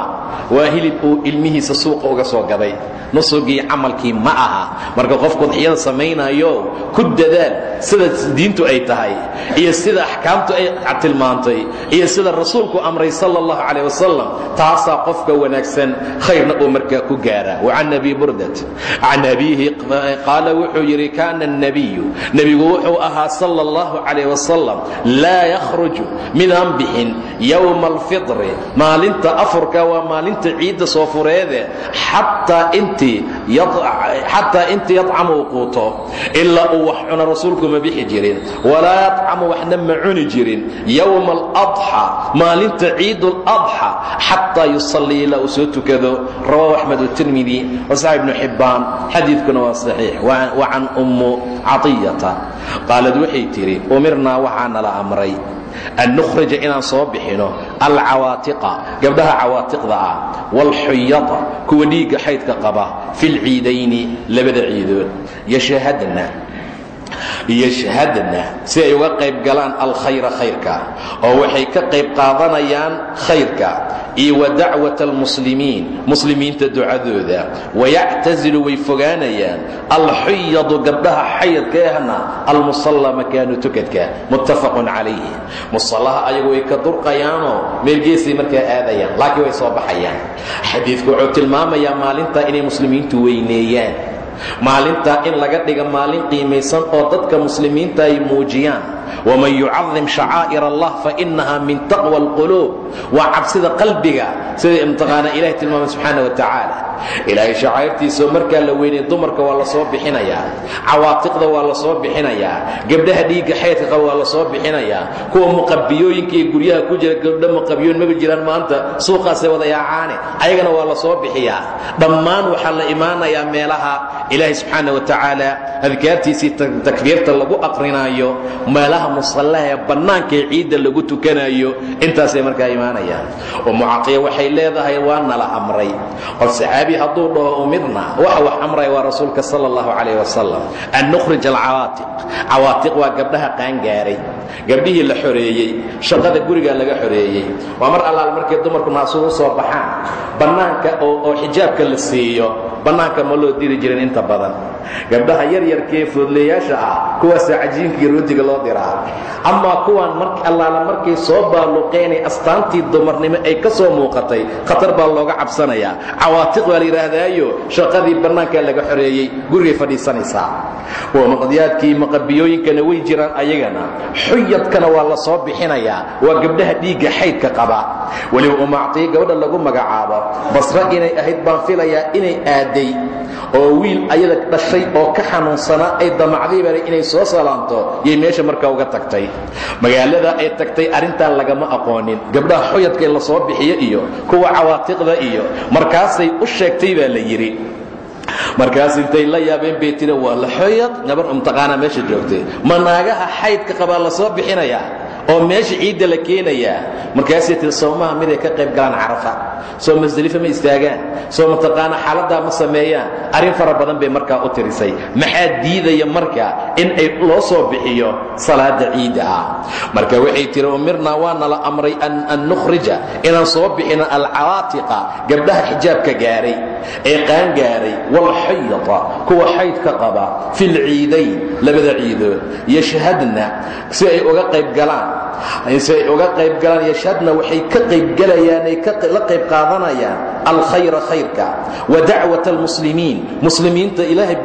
waa hilib uu ilmihiisa suuqa uga soo gaday nusugii camalkii ma aha marka qofku udxiyada samaynayo ku dadaal sida diintu ay tahay iyo sida axkaamtu ay tilmaantay iyo sida rasuulku amray sal اllahu calayh wasalam taasaa qofka wanaagsan khayrna uu markaa ku gaara wacan abi burdat can abiihi qaala wuxuu yidhi kaana الnabiyu nebigu wuxuu ahaa sal اllahu calayh wasalam laa yakhruju midaan bixin yowma alfitri maalinta afurka waa maalinta ciidda soo fureede xataa intii xataa intii yadcamu uu quuto ilaa uu wax cuno rasuulku ma bixi jirin walaa yadcamu waxna ma cuni jirin yowma aladxa maalinta ciiduladxa xataa yusallii ilaa uu soo tukado. Rawahu axmed watirmidi wasaxi ibnu xibbaan xadiidkuna waa saxiix. Wa can ummu catiyata qaalad waxay tidhi umirnaa waxaa nala amray an nukhrija inaan soo bixino. Alcawaatiqa gabdhaha cawaatiqda ah. Waalxuyada kuwa dhiigga xaydka qaba. Fi lciidayni labada ciidood. Yashahadna yashhadna si ay uga qayb galaan alkhayra khayrka oo waxay ka qayb qaadanayaan khayrka iyo wa dacwat almuslimiin muslimiinta ducadooda. Wayactasilu way fogaanayaan alxuyadu gabdhaha xayadka ahna almusalla makaanu tukadka muttafaqun calayhi. Musallaha ayagu way ka durqayaanoo meelgeesay markaa aadayaan laakiin way soo baxayaan. Xadiidku wuxuu tilmaamayaa maalintaa inay muslimiintu weyneeyaan maalintaa in laga dhiga maalin qiimaysan oo dadka muslimiinta ay muujiyaan waman yucadim shacaa'ir allah fainaha min taqwa alquluub waa cabsida qalbiga sida imtiqaana ilahi tilmaamay subxaana wa tacaala ilaahay shacaa'irtiisao markaa la weynay dumarka waa la soo bixinayaa cawaatiqda waa la soo bixinayaa gabdhaha dhiigga xaydka qaba waa la soo bixinayaa kuwa muqabiyooyinka iyo guryaha ku jira gabdha muqabiyoon maba jiraan maanta suuqaasay wada yaacaane ayagana waa la soo bixiyaa dhammaan waxaa la imaanayaa meelaha ilaahay subxaana wa tacaala meelaha musallaha ee bannaanka ee ciidda lagu tukanayo intaasay markaa imaanayaan. Ummu caqiya waxay leedahay waa nala amray. Qof saxaabi hadduu dhaho umirna waxa wax amraya waa rasuulka sala allahu calayh wasalam an nukhrij alcawaatiq cawaatiq waa gabdhaha qaangaaray. Gabdhihii la xoreeyey shaqada gurigaa laga xoreeyey. Waa mar allaal markay dumarku naasugu soo baxaan bannaanka oo xijaabka la siiyo bannaanka ma loo diri jirin inta badan. Gabdhaha yaryarkaee foodleeyaasha ah kuwaasaa cajiinkii roodiga loo diraa amaa kuwaan allaala markay soo baaluqeenay astaantii dumarnimo ay ka soo muuqatay khatar baa looga cabsanayaa cawaatiq baa la yidhaahdaayo shaqadii bannaankaa laga xoreeyey gurigay fadhiisanaysaa. Maqdiyaadkii maqabiyooyinkana way jiraan ayagana. Xuyadkana waa la soo bixinayaa waa gabdhaha dhiigga xaydka qaba. Weliba umactii gabadha lagu magacaabo basre inay ahayd baan filayaa inay aaday oo wiil ayada dhashay oo ka xanuunsanaa ay damacdaybale inay soo salaanto yay meesha markaa uga tagtay. Magaalada ay tagtay arrintan lagama aqoonin. Gabdhaha xuyadkae la soo bixiyo iyo kuwa cawaatiqda iyo markaasay u sheegtay baa la yidhi. Markaas intay la yaabeen bay tiri waa la xoyad gabar umtaqaana meesha joogtay. Ma naagaha xaydka qabaa la soo bixinayaa oo meesha ciidda la keenayaa markaasay tiri soomaha miday ka qayb galaan carafa. Soo masdelifa ma istaagaan. Soo mataqaana xaaladaa ma sameeyaan. Arrin fara badan bay markaa u tirisay. Maxaa diidaya marka in ay loo soo bixiyo salaada ciidda? Ah marka waxay tiri umirnaa waana la amray an nukhrija inaan soo bixino alcawaatiqa gabdhaha xijaabka gaaray ee qaan gaaray walxayda kuwa xaydka qaba fi lciidayn labada ciidood. Yashhadna si ay uga qayb galaan si ay uga qayb galaan yashhadna waxay ka qaybgalayaan ay la qayb qaadanayaan alkhayra khayrka wa dacwat almuslimiin. Muslimiinta ilaahay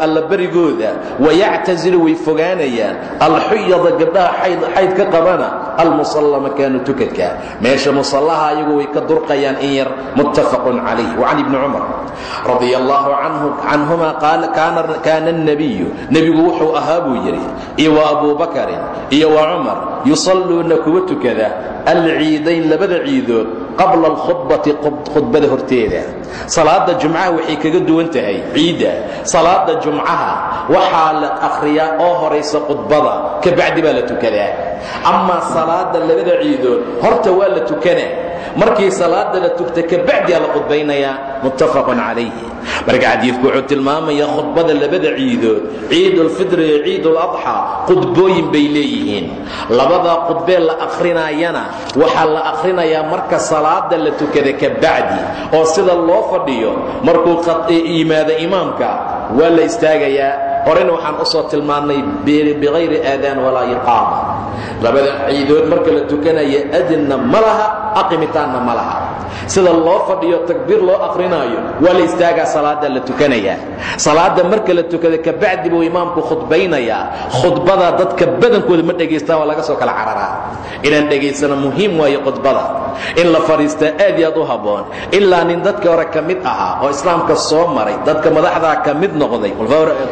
alla barigooda wayactazilu way fogaanayaan. Alxuyada gabdhaha xayd ka qabana almusalla makaanu tukadka. Meesha musallaha ayagu way ka durqayaan in yar muttafaqun calayh wacan ibni cumar radia allahu canhuma kaana الnabiyu nebigu wuxuu ahaa buu iyo wa abu bakarin iyo wa yusalluuna kuwa tukada alciidayn labada ciidood qabla alkhudbati khudbada horteeda. Salaada jumcaha waxay kaga duwan tahay ciidda. Salaada jumcaha waxaa la akhriyaa oo horaysa khudbada ka bacdi baa la tukadaa. Amaa salaada labada ciidood horta waa la tukanaa markii salaada la tugta ka bacdiaa la khudbaynayaa muttafaqun calayhi marka xadiidku wuxuu tilmaamayaa khudbada labada ciidood ciidulfitri iyo ciiduladxaa khudbooyin bay leeyihiin. Labadaa khudbee la akhrinayana waxaa la akhrinayaa marka salaada la tukada ka bacdi oo sida loo fadhiyo markuu yimaado imaamka waa la istaagayaa horena waxaan u soo tilmaannay bikayri aadaan walaa iqaama labada ciidood marka la tukanaya adinna ma laha aqimitaanna ma laha sida loo fadhiyo takbiir loo akrinaayo waa la istaagaa salaada la tukanayaa. Salaada marka la tukada kabacdi buu imaamku khudbaynayaa. Khudbada dadka badankooda ma dhegaystaan waa laga soo kala cararaa. Inaan dhegaysano muhiim waayo khudbada. In la fadhiistaa aad iyo aad u habboon. Ilaa nin dadka hore ka mid ahaa oo islaamka soo maray dadka madaxdaa ka mid noqday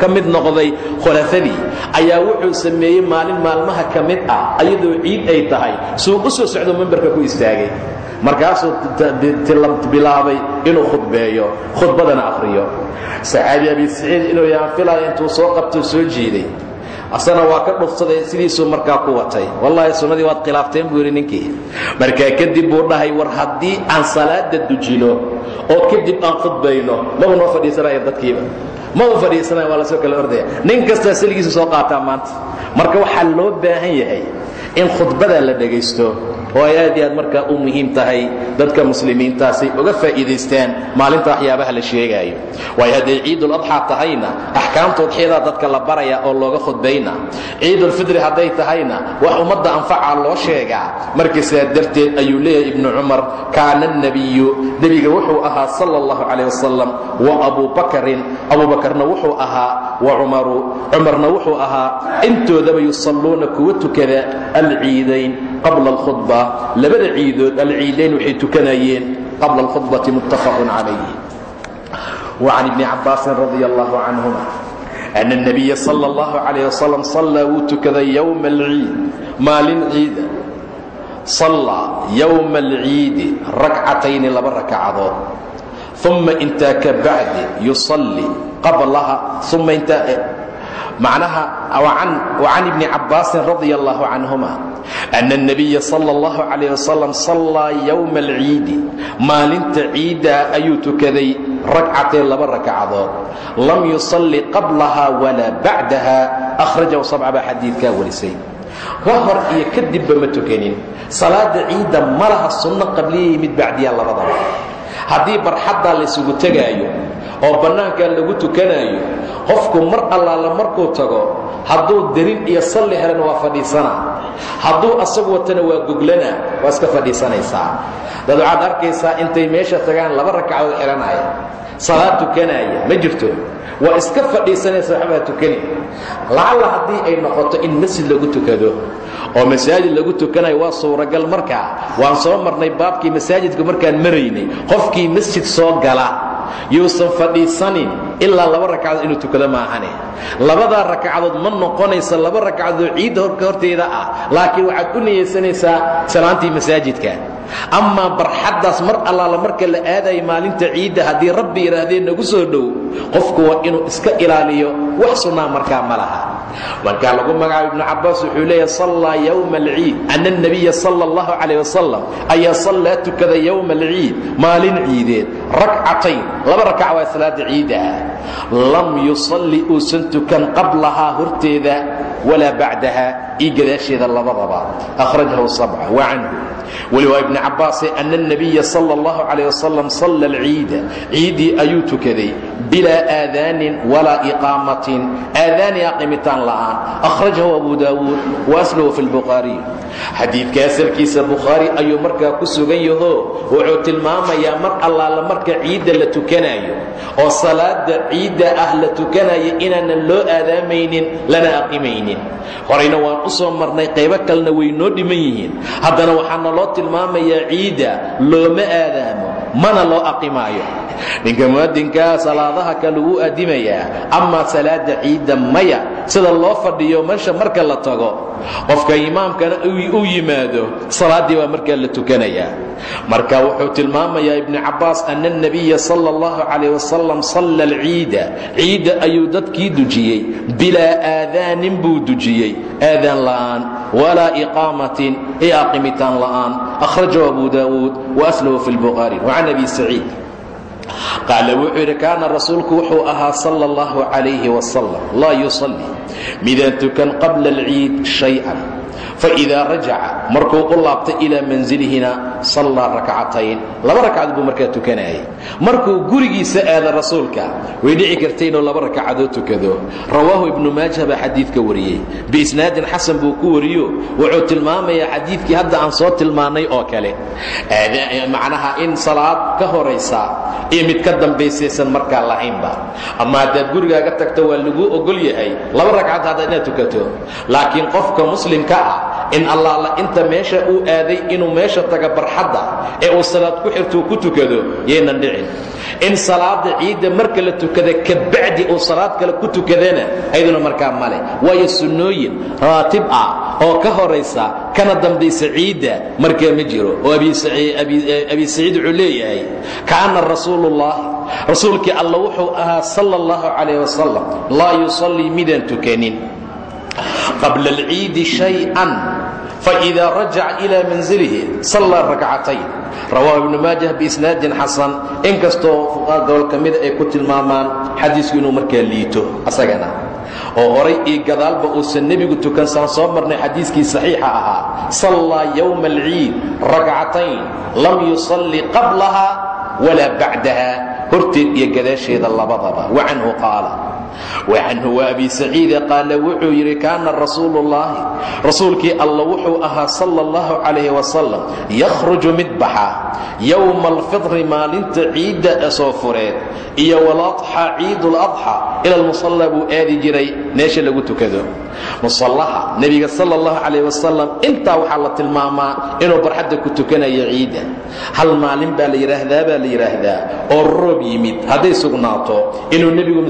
ka mid noqday khulafadii ayaa wuxuu sameeyey maalin maalmaha ka mid ah ayadoo ciid ay tahay. Suu u soo socdo memberka ku istaagay markaasuu bilaabay inuu khudbeeyo khudbadana akhriyo saxaabi abi saciid inuu yaan filaya intuu soo qabtou soo jiiday. Asana waa ka dhufsaday sidiisuu markaa ku watay. Wallaahi sunnadii waad khilaafteen buu yidhi ninkii. Markaa kadib buu dhahay war haddii aan salaada dujino oo kadib aan khudbayno maba noo fadhiisanaya dadkiiba. Maba fadhiisanaya waa la soo kala ordaya. Nin kastaa saligiisu soo qaataa maanta. Marka waxaa loo baahan yahay in khudbada la dhegaysto oo ay aad iyo aad markaa u muhiim tahay dadka muslimiintaasay uga faa'iidaystaan maalinta waxyaabaha la sheegaayo. Waayo hadday ciiduladxaa tahayna axkaamta udxiyadaa dadka la baraya oo looga khudbayna ciidulfitri hadday tahayna wax ummadda anfacaa loo sheegaa marka sidaa darteed ayuu leeyahay ibnu cumar kaana nebiyu nebiga wuxuu ahaa sala allahu calayh wasalam wa abuu bakarin. Abuubakarna wuxuu ahaa wa cumaru. Cumarna wuxuu ahaa intoodaba yusalluuna kuwa tukada alciidayn qabla alkhudba labada ciidood alciidayn waxay tukanayeen qabla alkhudbati muttafaqun calayh وعن ابن عباس رضي الله عنهما أن النبي صلى الله عليه وسلم صلى وتكذا يوم العيد مال عيد صلى يوم العيد ركعتين لبا ركعضات ثم انت كبعد يصلي قبلها ثم انت معناها وعن, وعن ابن عباس رضي الله عنهما أن النبي صلى الله عليه وسلم صلى يوم العيد ما لنت عيدا أيتكذي ركعتين لبا ركعضات لم يصلي قبلها ولا بعدها أخرجه سبع حديث كاولسي وهر إيا كدب بمتكنين صلاة عيدا مرها السنة قبلية يمد بعدها لبضا haddii barxaddaa laysugu tegaayo oo bannaankaa lagu tukanaayo qofku mar allaala markuu tago hadduu derin iyo salli helana waa fadhiisanaa hadduu asagu watana waa goglana waa iska fadhiisanaysaa. Dad waxaad arkaysaa intay meesha tagaan laba ragcadood xihanaya salaad tukanaya ma jirto? Waa iska fadhiisanaysa waxbaa tukani. Lacalla haddii ay noqoto in masjid lagu tukado oo masaajid lagu tukanayo waa suuragal markaa. Waan soo marnay baabkii masaajidka markaan maraynay qofkii masjid soo gala yuusan fadhiisanin ilaa laba ragcadood inuu tukado maahane. Labadaa ragcadood ma noqonaysa laba ragcadood ciidda horteeda ah laakiin waxaad u niyeysanaysaa salaantii masaajidka. Amaa barxaddaas mar allaala marka la aadayo maalinta ciidda haddii rabbi yidhaahdee nagu soo dhow qofku waa inuu iska ilaaliyo wax sunnaa markaa ma laha. Markaa lagu magacaabo ibnu cabbaas wuxuu leeyahy sallaa yowma alciid. Ana alnabiya sala allahu calayh wasalam ayaa sallaa tukada yowma alciid maalin ciideed rakcatayn laba rakac waa salaada ciidda. ah lam yusalli uusan tukan qablahaa horteeda walaa bacdaha io gadaasheeda labadaba. Akhrajahu sabca wa canhu weli waa ibni cabbaase ana alnabiya sala allahu calayh wasalam salla alciida ciiddii ayuu tukaday bilaa aadaanin walaa iqaamatin. Aadaani aqimitaan la'aan akhrajahu abu daawuud wa aslahu fi lbukhaariy xadiidka asalkiisa bukhaari ayuu markaa ku sugan yaho wuxuu tilmaamayaa mar allaala marka ciidda la tukanayo oo salaada ciidda ah la tukanayo inaanan loo aadaamaynin lana aqimaynin. Horayna waan u soo marnay qaybo kalena way noo dhiman yihiin. Haddana waxaana loo tilmaamayaa ciidda looma aadaamo mana loo aqimaayo. Ninka mu'adinkaa salaadaha kale wuu adimayaa amaa salaada ciidda maya sida loo fadhiyo meesha marka la tago qofka imaamkana uu yimaado salaaddii baa markaa la tukanayaa marka wuxuu tilmaamayaa ibnu cabbaas ana alnabiya sala allahu calayh wasalam salla alciida. Ciidda ayuu dadkii dujiyey bilaa aadaanin buu dujiyey. Aadaan la'aan walaa iqaamatin ee aqimitaan la'aan abu daawuud wa aslahu fi lbukhaari wacan abi saciid qaala wuxuu yidhi kaana rasuulku wuxuu ahaa sala allahu calayhi wasalam laa yusalli midaan tukan qabla alciid shay-an faidaa rajaca markuu u laabtay ilaa mansilihina sallaa rakcatayn. Laba ragcadood buu markaa tukanayay. Markuu gurigiisa aada rasuulka way dhici kartay inuu laba ragcadood tukado. Rawaahu ibnu maajah baa xadiidka wariyey. Biisnaadin xasan buu ku wariyo wuxuu tilmaamayaa xadiidkii hadda aan soo tilmaannay oo kale. Macnaha in salaad ka horaysa iyo mid ka dambaysaysan markaa lahaynba. Ama haddaad gurigaaga tagto waa laguu ogol yahay. Laba ragcad hadda inaad tukato. Laakiin qofka muslimka ah in allaala inta meesha uu aaday inuu meesha taga barxadda ee uu salaad ku xirtuu ku tukado yaynan dhicin. In salaada ciidda marka la tukada kabacdi uu salaad kale ku tukadana ayaduna markaa male waayo sunnooyin raatib ah oo ka horaysa kana dambaysa ciidda markaa ma jiro. Oo abi saciid wuxuu leeyahay kaana rasuuluullahi rasuulkii alla wuxuu ahaa sala allahu calayh wasalam laa yusallii midaan tukanin qabla alciidi shay-an faإida rajaca ilى manzilihi sallaa rakcatayn rawaahu ibnu maajah biisnaadin xasan inkastoo fuqaa gobol ka mida ay ku tilmaamaan xadiisku inuu markaa liito asagana oo horay iyo gadaalba uusan nebigu tukansaan soo marnay xadiiskii saxiixa ahaa sallaa yowma alciid rakcatayn lam yusalli qablaha walaa bacdaha horteed iyo gadaasheeda labadaba wa canhu wacanhu wa abi saciida qaala wuxuu yidhi kaana rasuulu ullaahi rasuulkii alla wuxuu ahaa sala allahu calayh wasalam yakhruju mid baxa yowma alfidri maalinta ciidda soo fureed iyo waladxa ciiduladxa ila almusalla buu aadi jiray meesha lagu tukado musallaha nebiga sala allahu calayh wasalam intaa waxaa la tilmaamaa inuu barxadda ku tukanayo ciidda hal maalin baa la yidhaahdaa baa la yidhaahdaa oo roob yimid hadday sugnaato inuu nebigu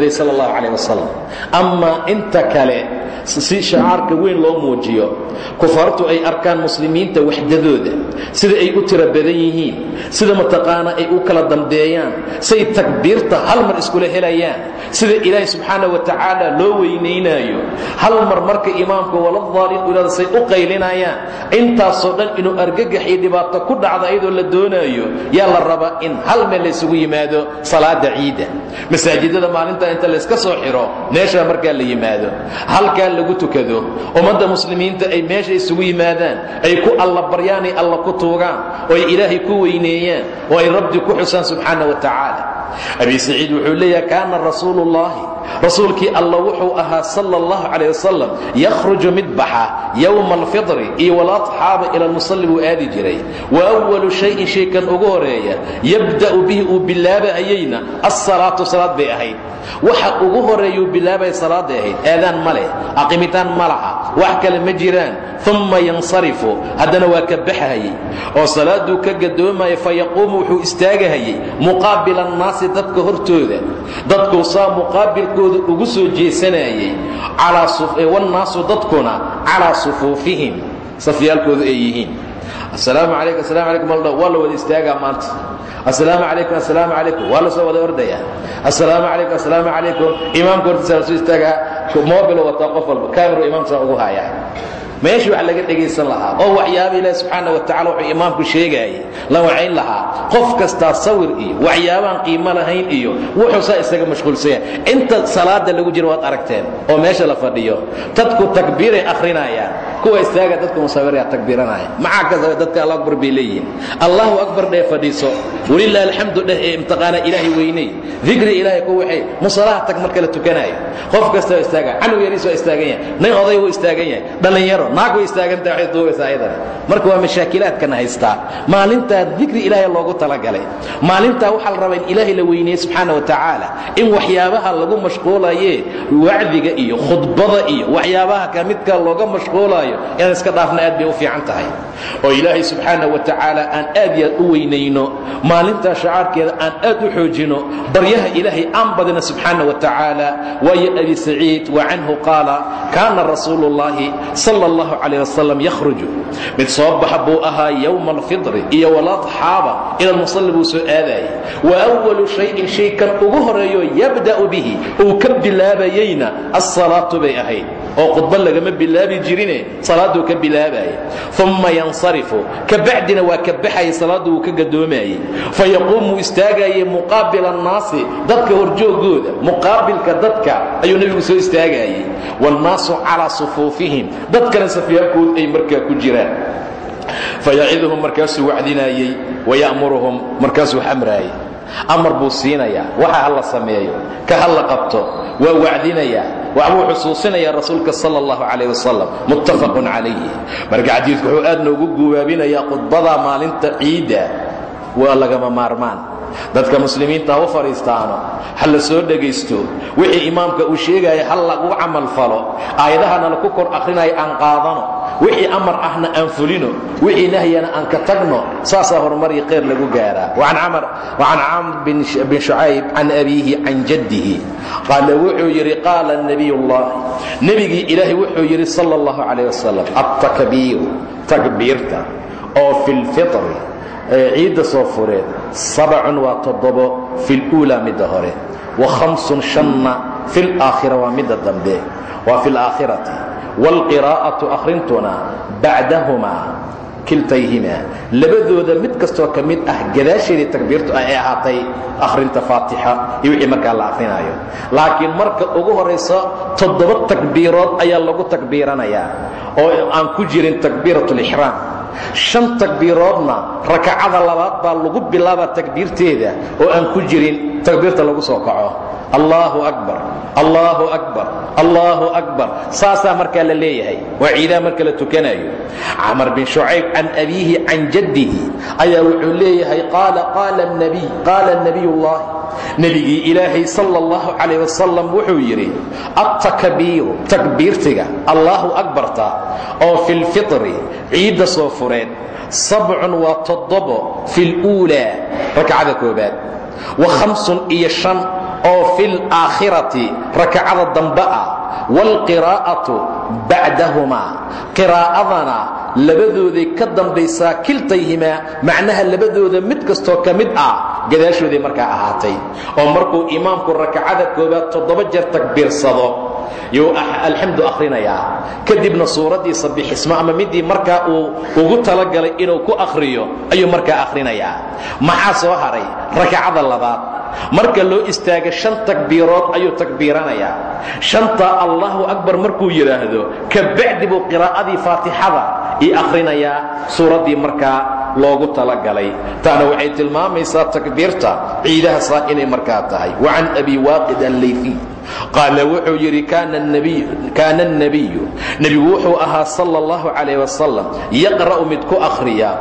tukaday sala allahu calayh wasalam amaa inta kale si shacaarka weyn loo muujiyo kufaartu ay arkaan muslimiinta waxdadooda sida ay u tiro badan yihiin sida mataqaana ay u kala dambeeyaan say takbiirta hal mar iskula helayaan sida ilaahay subxaana wa tacaala loo weynaynaayo hal mar marka imaamka waladaalin say u qaylinayaan intaasoo dhan inuu argagax iyo dhibaato ku dhacda iyadoo la doonaayo yaa la rabaa in hal meel laysugu yimaado salaada ciidda. Masaajidada maalinta inta layska soo xiro meeshaa markaa la yimaado. Halkaa lagu tukado. Ummadda muslimiinta ay meesha isugu yimaadaan ay ku alla baryaan ay alla ku tuugaan oo ay ilaahay ku weyneeyaan oo ay rabbi ku xusaan subxaana wa tacaala abi saciid wuxuu leeyahay kaana rasuulu rasuulkii alla wuxuu ahaa sala allahu calayh wasalam yakhruju mid baxa yowma alfidri iyo waladxaaba ila almusalli buu aadi jiray. Wa awalu shayin shaykan ugu horreeya yabda'u bihi uu bilaabayayna assalaatu salaad bay ahayd. Waxa ugu horeeyuu bilaabaya salaaday ahayd aadaan ma leh aqimitaan ma laha wax kale ma jiraan umma yansarifu. Haddana waa ka baxahayey oo salaaduu ka gadoomaya fayaquumu wuxuu istaagahayey muqaabila dadka hortooda muqaabilkooda ugu soo jeesanayey wannaasu dadkuna calaa sufuufihim safyaalkoodu ay yihiin. Asalaamu calaykum asalamu calaykum maldho waa la wada istaagaa maanta. Assalaamu calaykum assalaamu calaykum waa la soo wada ordaya. Assalaamu calaykum assalaamu calaykum imaamka hortiisa la soo istaagaa moobilo wataa qof walba kaamiro imaamkaa ugu haya meeshii wax laga dhegaysan lahaa oo waxyaaba ilaahi subxaana wa tacala wuxuu imaamku sheegaayay la wacayn lahaa qof kastaa sawir iyo waxyaabaan qiimo lahayn iyo wuxuusaa isaga mashquulsanya inta salaada lagu jiro waad aragteen oo meesha la fadhiyo dadku takbiiray akhrinayaan kuwa istaaga dadku musawiraya takbiiranaya maxaa ka dadka allahu akbar bay leeyihiin? Allahu akbar dheh fadhiiso. Welilah alxamdu dheh ee imtiqaana ilaahay weyney dikri ilaahay ku waxay musalaha tag marka la tukanayo qof kasta waa istaaga canug yariis waa istaagan yahay. Nin oday wuu istaagan yahay. Dhallinyaro naag way istaagantaha waxay duubaysaa ayadana marka waa mashaakilaadkana haystaa. Maalintaa dikri ilaahay loogu talagalay. Maalintaa waxaa la rabaa in ilaahay la weyneeye subxaana wa tacaala in waxyaabaha lagu mashquulaye wacdiga iyo khudbada iyo waxyaabaha ka midka looga mashquulayo inaan iska dhaafna aad bay u fiican tahay. Oo ilaahay subxaana wa tacaala aan aad iyo aad u weynayno maalintaa shacaarkeeda aan aad u xoojino baryaha ilaahay aan badina subxaana wa tacaala waayo abi saciid wa canhu qaala kaana rasuulu اllahi sala اllahu calayh wasalam yakhruju. Mid soo baxa buu ahaa yowma alfidri iyo waladxaaba ila lmusalli buu soo aadayay wa awalu shayin shaykan ugu horeeyo yabda'u bihi uu ka bilaabayeyna assalaatu bay ahayd. Oo khudba lagama bilaabi jirine salaaduu ka bilaabayay umma yansarifu. Ka bacdina waa ka baxayay salaaddu uu ka gadoomayey. Fayaquumu istaagayay muqaabila annaasi dadka horjoogooda. Muqaabilka dadka ayuu nebigu soo istaagayey wannaasu calaa sufuufihim. Dadkana safyaalkood ay markaa ku jiraan. Fayaciduhum markaasuu wacdinaayey. Waya'muruhum markaasuu amraayey amar buu siinayaa waxa ha sameeyo ka ha la qabto waa wacdinayaa waxbuu xusuusinayaa rasuulka sala allahu calayh wasalam muttafaqun calayhi marka xadiidku wuxuu aad noogu guwaabinayaa khudbada maalinta ciidda waa lagama maarmaan dadka muslimiinta u fadhiistaano ha la soo dhegaysto. Wixii imaamka uu sheegaya ha lagu camal falo. Aayadahana laku kor akhrinayo aan qaadano. Wixii amar ahna aan fulino. Wixii nahyana aan ka tagno saasaa horumar iyo khayr lagu gaaraa. Wacan camr bin shucayb can abiihi can jaddihi. Qaala wuxuu yidhi qaala nabiy ullahi nebigii ilaahay wuxuu yidhi sala allahu calayh wasalam attakbiiru takbiirta oo fi lfitri ciidda soo fureed sabacun waa toddobo fi luulaa midda hore wa khamsun shanna fi laakhira waa midda dambe waa fi laakhirati waalqiraa'atu akhrintuna bacdahumaa kiltayhimaa labadooda mid kastoo ka mid ah gadaasheedii takbiirtu ay ahaatay akhrinta faatixa iyo wixii la akhrinayo laakiin marka ugu horayso toddoba takbiirood ayaa lagu takbiiranayaa oo aan ku jirin takbiirat lixraam shan takbiiroodna rakacada labaad baa lagu bilaabaa takbiirteeda oo aan ku jirin takbiirta lagu soo kaco. Allaahu akbar allaahu akbar allaahu akbar. Saasaa markaa la leeyahay. Waa ciidaha marka la tukanayo camar bin shucayb can abiihi can jaddihi ayaa wuxuu leeyahay qaala qaala nabiy nabiyullaahi. Nebigii ilaahay sala allahu calayh wasalam wuxuu yidhi attakbiiru takbiirtiga allaahu akbarta oo fi lfitri ciidda soo fureed sabcun waa toddobo fi luulaa rakcada koobaad wa khamsun iyo shan oo fi laakhirati rakacada dambe ah waalqiraa'atu bacdahumaa. Qiraa'adana labadooday ka dambaysaa kiltayhimaa macnaha labadooda mid kastoo ka mid ah gadaashooday markaa ahaatay. Oo markuu imaamku rakacada koobaad toddoba jeer takbiirsado yuu alxamdu akhrinayaa kadibna suuraddii sabixismo ama midii markaa uu ugu talagalay inuu ku akhriyo ayuu markaa akhrinayaa maxaa soo haray? Rakacada labaad. Marka loo istaaga shan takbiirood ayuu takbiiranayaa shantaa allahu akbar markuu yidhaahdo ka bacdi buu qiraa'adii faatixada ii akhrinayaa suuraddii markaa loogu talagalay taana waxay tilmaamaysaa takbiirta ciidaha saa inay markaa tahay wa can abi waaqid allayfi qaala wuxuu yidhi kaana الnabiyu nebigu wuxuu ahaa sal اllahu calayh wasalam yaqra'u mid ku akhriya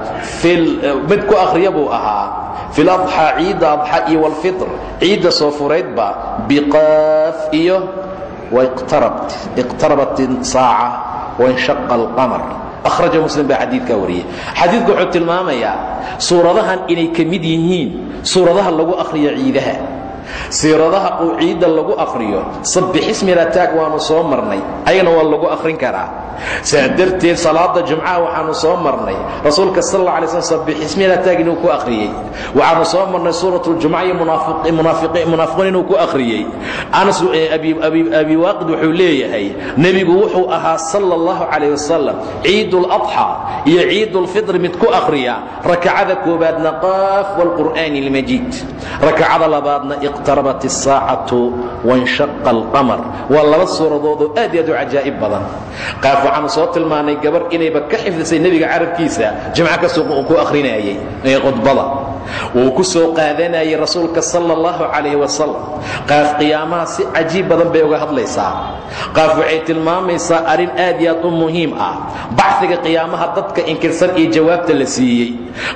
mid ku akhriya buu ahaa fi ladxaa ciidda adxa iyo wاlfitr ciidda soo furaydba biqaaf iyo iqtarabat saaca wanshaqa alqamar akhraja muslim baa xadiidkaa wariyey xadiidku wuxuu tilmaamayaa suuradahan inay ka mid yihiin suuradaha lagu akhriyo ciidaha siiradaha uu ciidda lagu akhriyo sabbixismirataag waannu soo marnay ayagana waa lagu akhrin karaa. Saa darteed salaada jumcaha waxaannu soo marnay. Rasuulka sal alla alay slm sabbixismirataag inuu ku akhriyey waxaannu soo marnay suuratuljumca iyo munaafiqiin inuu ku akhriyey anas abi waaqid wuxuu leeyahay nebigu wuxuu ahaa sala allahu calayh wasalam ciiduladxaa iyo ciidulfitri mid ku akhriya rakacada koobaadna qaaf waalqur'aani almajiid. Rakacada labaadna iqtarabat asaacatu wanshaqa alqamar waa laba suuradood oo aad i aad u cajaa'ib badan. Qaaf waxaanu soo tilmaannay gabar inayba ka xifdisay nebiga carabkiisa jimco kastoo ku akhrinayay ee khudbada wuu ku soo qaadanayay rasuulka sala allahu calayh wasalam qaaf qiyaamaha si cajiib badan bay uga hadlaysaa. Qaaf waxay tilmaamaysaa arrin aad iyo aad u muhiim ah. Baxdiga qiyaamaha dadka inkirsan iyo jawaabta la siiyey.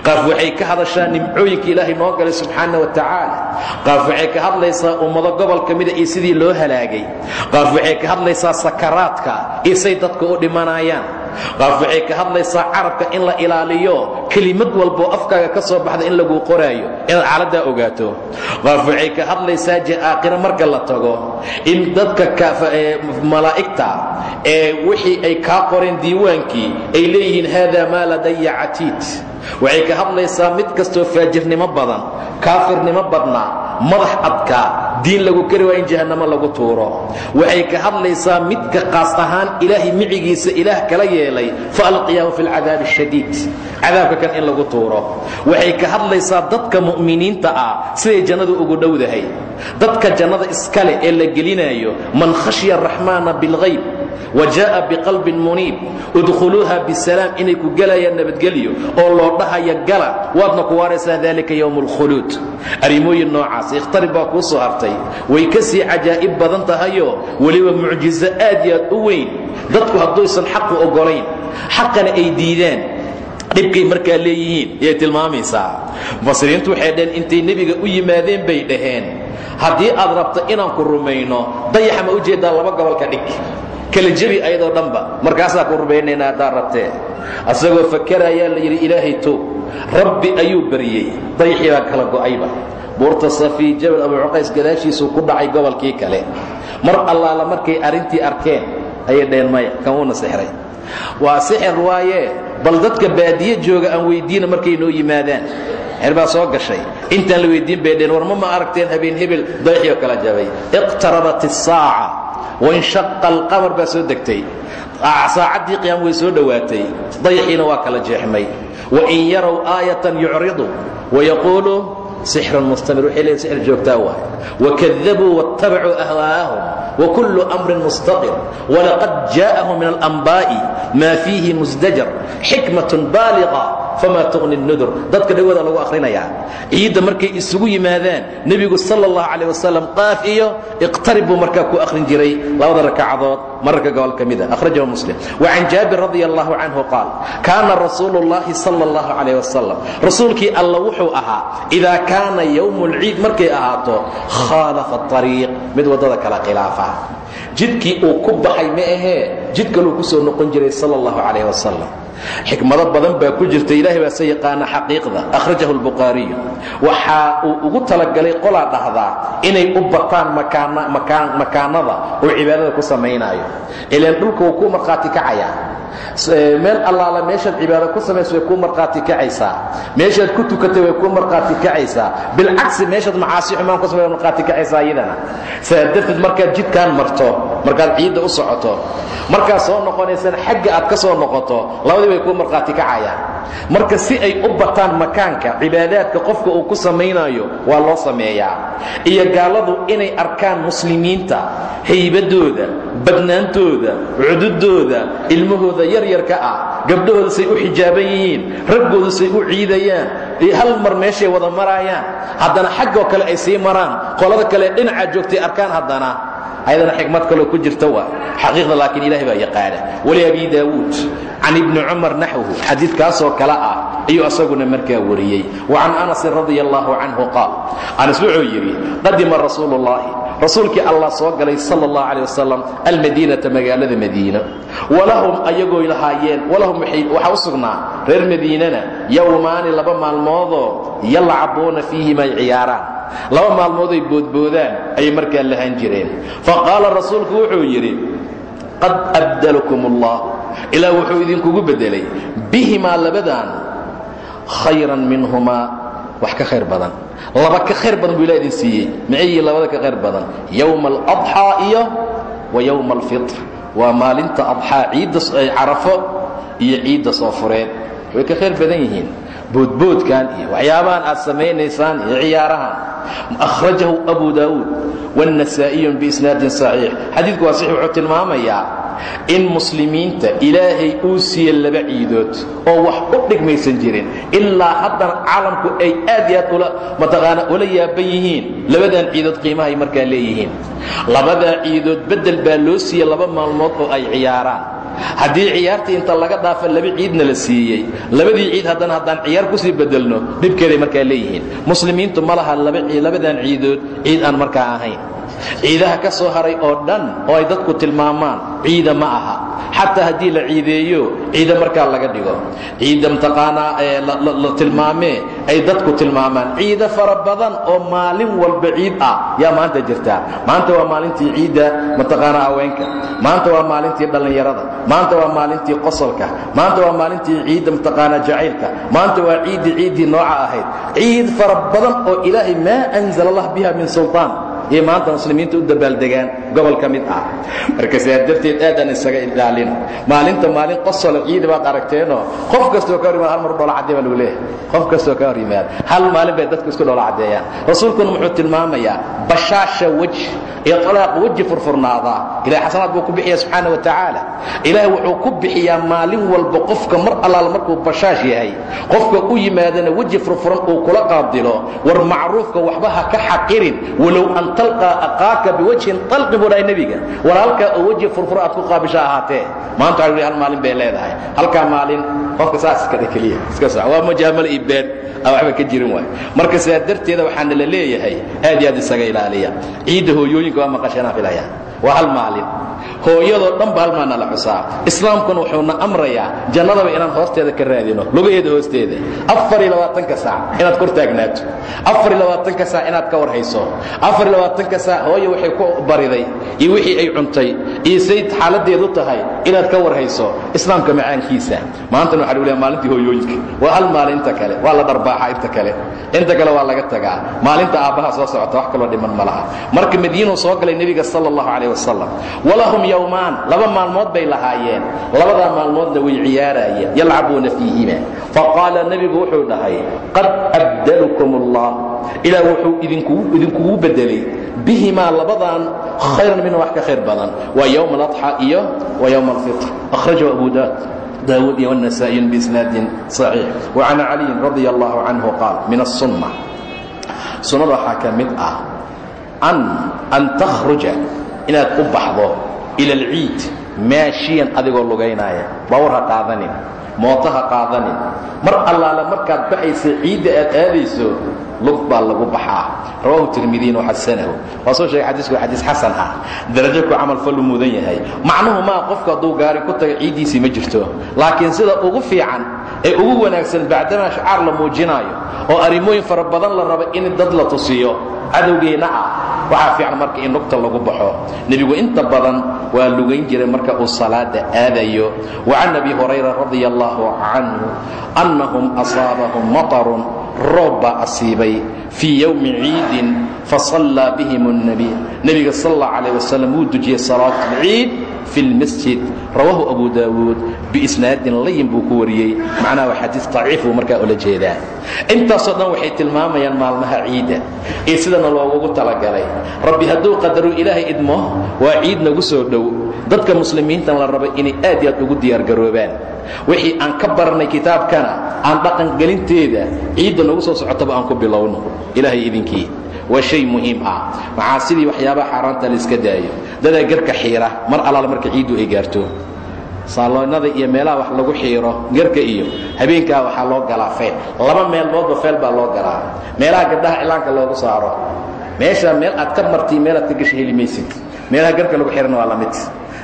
Qaaf waxay ka hadashaa nimcooyinka ilaahay noo galay subxaana wa tacaala. Qaaf waxay ka hadlaysaa ummado gobol ka mida iyo sidii loo halaagay. Qaaf waxay ka hadlaysaa sakaraadka iyo say dadka u dhimanayaan qaaf waxay ka hadlaysaa carabka in la ilaaliyo kelimad walboo afkaaga ka soo baxda in laguu qoraayo inaad xaaladdaa ogaato. Qaaf waxay ka hadlaysaa aakhiro marka la tago in dadka malaa'igta ee wixii ay kaa qoreen diiwaankii ay leeyihiin haada maa ladaya catiid. Waxay ka hadlaysaa mid kastoo faajirnimo badan kaafirnimo badna madax adkaa diin lagu kari waa in jahannamo lagu tuuro. Waxay ka hadlaysaa midka qaas ahaan ilaahay micigiisa ilaah kala yeelay fa alqiyaahu fi alcadaabi ashadiid cadaabka kan in lagu tuuro. Waxay ka hadlaysaa dadka mu'miniinta ah siday jannadu ugu dhowdahay. Dadka jannada iskale ee la gelinayo man khashya araxmaana bilghayb wajaءa biqalbin muniib. Udkhuluuha bisalaam inay ku gelayaan nabadgelyo. Oo loo dhahaya gala waadna ku waaraysaa dalika yowm اlkhuluud arrimooyin noocaas ikhtarib baa kuu soo hartay. Way ka sii cajaa'ib badan tahayoo weliba mucjizo aad iyo aad u weyn. Dadku hadduusan xaqu oggolayn xaqana ay diidaan. Dhibkay markaa intay nebiga u yimaadeen bay dhaheen. Haddii aad rabto inaan ku rumayno dayaxa ma ujeeddaa laba gobolka dhig kala jebi ayadoo dhanba. Markaasaa ku rumaynaynaa haddaad rabtee. Asagoo fakerayaa la yidhi ilaahay toog rabbi ayuu baryey dayaxii baa kala go'ayba. Buurta safii jabal abucuqays gadaashiisuu ku dhacay gobolkii kale. Mar allaala markay arrintii arkeen ayay dhaheen maya kamuuna sixray. Waa sixir waaye bal dadka baadiye jooga aan weyddiina markay noo yimaadaan. Xer soo gashay. Intaan la weyddiin bay dheen war ma aragteen habeen hebel dayaxii oo kala jabay. Iqtarabat isaaca wanshaqa alqamar baa soo degtay saacaddii qiyaam way soo dhowaatay dayaxiina waa kala jeexmay wain yarow aayatan yucridu wayaquulu sixrun mustamir waxay leeyiin sixir joogtaa waay wakadabuu waattabacuu ahwaa'ahum wakullu amrin mustaqir walaqad jaa'ahum min alanbaa'i maa fiihi musdajar xikmatun baaliqa famaa tuqni nudur dadka dhagooda lagu akhrinayaa ciidda markay isugu yimaadaan nebigu sala allahu calayh wasalam qaaf iyo iqtarib buu markaa ku akhrin jiray labada rakacadood. mararka gobol ka mida akhrajahu muslim. wacan jaabir radi allahu qaal kaana rasuulu llahi sala allahu calayh wasalam wuxuu ahaa idaa kaana yowmu lciid markay ahaato khaalafa ariiq mid waddada kala khilaafa. jidkii uu ku baxay ma ahee? jid kaluu ku soo noqon jiray sala allahu calayh xikmado badan baa ku jirta. Ilaahay baa se yaqaana xaqiiqda. Akhrajahu lbukhaariyu waxa uu ugu talagalay qolaa dhahdaa inay u bataan makaanada uu cibaadada ku samaynaayo ilaan dhulka wuu ku markhaati kacayaa meel allaala meeshaad cibaado ku samayso way kuu markhaati kacaysaa. Meeshaad ku tukatay way kuu markhaati kacaysaa. Bilcagsi meeshaad macaasi xumaan ku samay markhaati kacaysaa iyadana. Saa darteed markaad jidkaan marto markaad ciidda u socoto markaad soo noqonaysana xagga aad ka soo noqoto labadii way kuu markhaati kacayaan. Marka si ay u bataan makaanka cibaadaadka qofka uu ku samaynayo waa loo sameeyaa. Iyo gaaladu inay arkaan muslimiinta haybadooda badnaantooda cududooda ilmahooda yaryarka ah gabdhahooda say u xijaaban yihiin raggooda say u ciidayaan hal mar meeshay wada maraayaan haddana xaggoo kale ay sii maraan qolada kale dhinaca joogtay arkaan haddana ayadana xikmad kaloo ku jirta waa. Xaqiiqda laakiin ilahay baa yaqaana. Wali abi daawuud can ibni cumar naxwhu xadiidkaasoo kale ah ayuu asaguna markaa wariyey. Wa can anasin radia allahu canhu qaal anas wuxuu yidhi qadima rasuulu ullahi rasuulkii allah soo galay sal اllah alيه wasalam almadiinata magaalada madiina walahum ayagoo lahaayeen walahum waxaa u sugnaa reer madiinana yowmaani laba maalmoodoo yalcabuuna fiihim ay ciyaaraan laba maalmooday boodboodaan ayay markaa lahaan jireen faqaala rasuulku wuxuu yidhi qad abdalkum allah ilaah wuxuu idinkugu beddelay bihimaa labadan khayran minhumaa wax ka khayr badan. Laba ka khayr badan buu ilah idin siiyey. Yihiin labada ka khayr badan. Yowma aladxaa iyo wa yowma alfitr waa maalinta adxaa ciidda carafo iyo ciidda soofureed way ka khayr badan yihiin. Boodboodkan iyo waxyaabahan aad samaynaysaan iyo ciyaarahan. Akhrajahu abu daawuud wاnasaa'iyu biisnaadin saxiix. Xadiidku waa saxiix wuxuu tilmaamayaa in muslimiinta ilaahay uu siiye laba ciidood oo wax u dhigmaysan jirin ilaa haddana caalamku ay aad iyo aad mataqaana ula yaaban yihiin labadan ciidood qiimahay markaa leeyihiin. Labadaa ciidood beddel baa loo siiyey laba maalmood oo ay ciyaaraan. Haddii ciyaartii inta laga dhaafa laba ciidna la siiyey labadii ciid haddana haddaan ciyaar ku sii bedelno dhibkeeday markaa leeyihiin. Muslimiintu ma laha labadan ciidood ciid aan markaa ahayn ciidaha ka soo haray oo dhan oo ay dadku tilmaamaan ciida ma aha. Xataa haddii la ciideeyo ciida markaa laga dhigo. Ciidda mataqaanaa la tilmaamee ay dadku tilmaamaan. Ciida fara badan oo maalin walba ciid ah yaa maanta jirtaa. Maanta waa maalintii ciidda mataqaanaa haweenka. Maanta waa maalintii dhallinyarada. Maanta waa maalintii qosolka. Maanta waa maalintii ciidda mataqaanaa jacaylka. Maanta waa ciiddii ciiddii nooca ahayd. Ciid fara badan oo ilaahay maa anzala allah biha min sulطaan iyo maanta muslimiinta u dabaaldegaan gobol ka mid ah. Marka sidaa darteed aadaan isaga ilaalino maalinta maalin qosolo ciida baad aragteenoo qof kastoo ka hor yimaad hal mar dhoola cadday baa lagu leeyahay. Qof kastoo ka hor yimaad hal maalin bay dadku isku dhoola caddeeyaan. Rasuulkuna muxuu tilmaamayaa bashaasha wej iyo talaaq weji furfurnaadaa. Ilahay xasanaad buu ku bixiya subxaana wa tacaala. Ilaahay wuxuu ku bixiyaa maalin walba qofka mar allaala markuu bashaash yahay. Qofka u yimaadana weji furfuran uu kula qaabdilo war macruufka waxba ha ka xaqirin walow an talqaa aqaaka biwajhin talqi buu dhahay nebiga. War halkaa oo weji furfuro aad ku qaabisha ahaatee. Maanta waxa hal maalin bay leedahay. Halkaa maalin qofka saas iska dhe keliya iska soc waa mujaamalo iyo been aan waxba ka jirin waay marka sidaa darteeda waxaana la leeyahay aad iyo aad isaga ilaaliya. Ciidda hooyooyinka waa maqasheenaan filaya waa hal maalin. Hooyadoo dhan ba hal maalna la xusaa. Islaamkuna wuxuuna amrayaa jannadaba inaan hoosteeda ka raadino lugaheeda hoosteeda. Afariyo labaatanka saac inaad kor taagnaato. Afariyo labaatanka saac inaad ka warhayso. Afariyo labaatanka saac hooya waxay ku bariday iyo wixii ay cuntay iyo say xaaladeedu tahay inaad ka warhayso islaamka macaankiisa. Maantana waxa lagu leeya maalintii hooyooyinka. Waa hal maalin inta kale. Waa la dharbaaxa inta kale. Inta kale waa laga tagaa. Maalinta aabbaha soo socota wax kaloo dhiman ma laha. Marka madiinuu soo galay nebiga sala allahu calayh wasalam walahum yowmaan laba maalmood bay lahaayeen labadaa maalmoodna way ciyaaraayeen yalcabuuna fiihima faqaala nebigu wuxuu dhahay qad abdalukum allah ilaah wuxuu idinkugu bedelay bihimaa labadan khayran minhu wax ka khayr badan waa yowma aladxa iyo wa yowma alfitr akhrajahu abu daud daawuud iyo wnasaa'ي biisnaadin صaxiix وcan caliyin radi allahu canhu qaal min الsunna sunnada waxaa ka mid ah an takhruja inaad u baxdo ila alciid adigoo lugaynaya. Bawar ha qaadanin mooto ha qaadanin. Mar allaale markaad baxaysa ciidda aad aadayso lug baa lagu baxaa. Rawahu tirmidiin waxasanahu waa soo sheegay xadiisku xadiis xasan ah. Darajo ku camal fallu mudan yahay. Macnuhu maa qofku hadduu gaari ku taga ciiddiisii ma jirto. Laakiin sida ugu fiican ee ugu wanaagsan bacdamaa shacaar la muujinaayo oo arrimooyin fara badan la raba in dad la tusiyo cadowgeenna ah. Waxaa fiican marka in lugta lagu baxo. Nebigu inta badan waa lugayn jiray marka uu salaada aadayo. Wa can abi hurayra radia allaahu canhu annahum asaabahum matarun roob baa asiibay fii yowmi ciidin fasallaa bihim اnnabiy nebiga sal allah calah wasalam wuu dujiyey salaat alciid fi lmasjid rawaahu abu daawuud biisnaadin layin buu ku wariyey macnaha waa xadiis daciif buu markaa ula jeedaa intaasoo dhan waxay tilmaamayaan maalmaha ciidda iyo sidana loogugu talagalay rabbi hadduu qadaruu ilaahay idmo waa ciid nagu soo dhow dadka muslimiintan la raba inay aad iyo aad ugu diyaargaroobaan wixii aan ka barnay kitaabkana aan dhaqangelinteeda ciidda nagu soo socotaba aan ku bilowno ilaahay idinkii waa shay muhiim ah. Macaasidii waxyaabaha xaaraanta la iska daayo. Dadaa garka xiira mar allaala marka ciiddu ay gaarto. Saaloonada iyo meelaha wax lagu xiiro garka iyo habeenkaa waxaa loo galaa feel. Laba meelmoodba feel baa loo galaa. Meelaha gabdhaha cilaanka loogu saaro. Meeshaa meel aad ka martii meelaad ka gasha heli maysid. Meelaha garka lagu xihana waa la mid.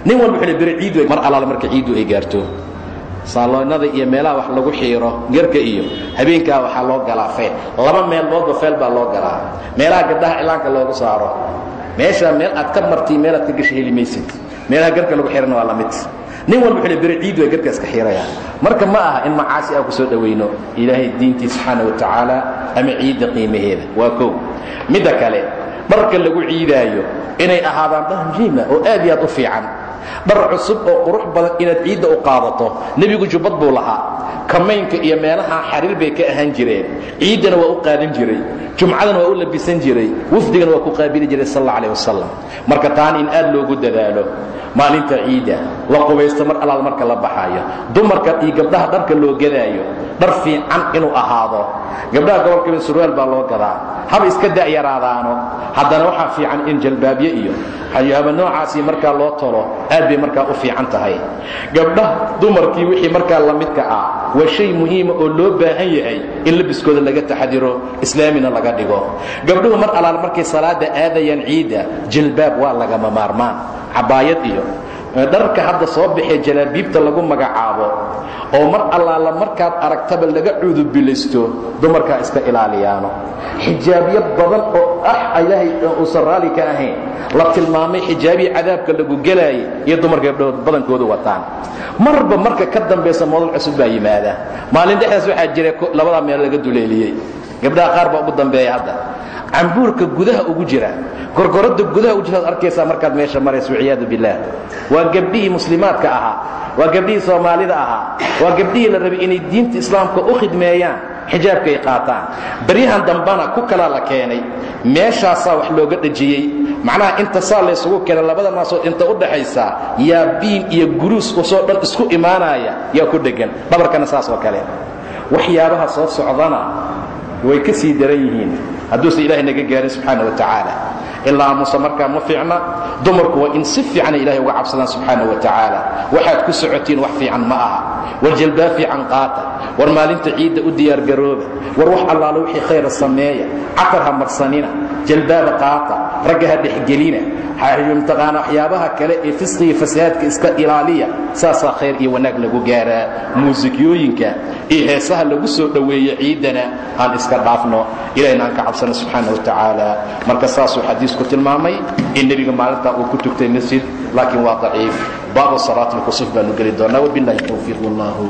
Nin walba wuxuu le bere ciiddu mar allaala marka ciiddu ay gaarto saaloonada iyo meelaha wax lagu xiiro garka iyo habeenkaa waxaa loo galaa feel. Laba meelmoodba feel baa loo galaa. Meelaha gabdhaha cilaanka loogu saaro. Meeshaa meel aad ka martii meelaad ka gasha heli maysid. Meelaha garka lagu xihana waa la mid. Nin walba wuxuu le bere ciiddu ay garkaas ka xiiraya. Marka ma aha in macaasi aan ku soo dhowayno ilaahay diintii subxaana wa tacaala ama ciidda qiimaheeda. Waa kow. Midda kale dharka lagu ciidaayo inay ahaadaan dhar muhiima oo aad iyo aad u fiican dhar cusub oo qurux badan inaad ciidda u qaadato. Nebigu jubbad buu lahaa. Kamaynka iyo meelaha xariir bay ka ahaan jireen. Ciiddana waa u qaadan jiray. Jumcadana waa u labisan jiray. Wafdigana waa ku qaabili jiray sal alla alih wasalam marka taana in aad loogu dadaalo maalinta ciidda la qubaysto mar allaal marka la baxaayo dumarka iyo gabdhaha dharka loo gadaayo dhar fiican inuu ahaado. Gabdhaha gobolkaba surwaal baa loo gadaa. Haba iska da'yaraadaano. Haddana waxaa fiican in jalbaabye iyo waxyaaba noocaasii markaa loo tolo aad bay markaa u fiican tahay. Gabdhaha dumarkii wixii markaa la midka ah waa shay muhiima oo loo baahan yahay in labiskooda laga taxadiro islaamina laga dhigo. Gabdhuhu mar allaal markay salaada aadayaan ciidda jilbaab waa lagama maarmaan. Cabaayad iyo dharka hadda soo baxee jalaabiibta lagu magacaabo oo mar allaala markaad aragtaba laga cuudubilaysto dumarkaa iska ilaaliyaano. Xijaabyo badan oo ah ilaahay uusan raalli ka ahayn la tilmaamay xijaabiyi cadaabka lagu gelaayay iyo dumarka gabdhahood badankoodu wataan. Marba marka ka dambaysa modal cusub baa yimaada. Maalin dhexdaas waxaa jira labadaa meel laga duleeliyey. Gabdhaha qaar baa ugu dambeeya hadda cambuurka gudaha ugu jira. Gorgoradda gudaha ugu jirtaad arkaysaa markaad meesha marayso walciyaadu billaah. Waa gabdhihii muslimaadka ahaa waa gabdhihii soomaalida ahaa waa gabdhihii la rabay inay diinta islaamka u khidmeeyaan xijaabka ay qaataan. Baryahan dambana ku kalaa la keenay. Meeshaasaa wax looga dhejiyey macnaha inta saa laysugu keenay labada naasood inta u dhaxaysa yaa biin iyo guruus u soo dhan isku imaanaya yaa ku dheggan dhabarkana saas oo kale. Waxyaabaha soo socdana way ka sii daran yihiin hadduusan ilaahay naga gaarin subxaana wa tacaala ilaa amuse markaa ma fiicna. Dumarku waa in si fiicana ilahay uga cabsadaan subxaana wa tacaala. Waxaad ku socotiin wax fiican ma aha. War jalbaa fiican qaata. War maalinta ciidda u diyaargarooba war wax allaala wixii khayra sameeya. Catar ha marsanina. Jalbaaba qaata. Ragga ha dhexgelina mtaqaana waxyaabaha kale ee fisqiga fasahaadka iska ilaaliya. Saasaa khayr iyo wanaag lagu gaaraa. Muusikyooyinka iyo heesaha lagu soo dhoweeyo ciiddana aan iska dhaafno. Ilahayna aan ka cabsano subxaana wa tacaala. Marka saasuu xadiisku tilmaamay in nebiga maalintaa uu ku tugtay masjid laakiin waa daciif. Baabu salaat lkusuf baanu geli doonaa wabilahi towfiiq wallahu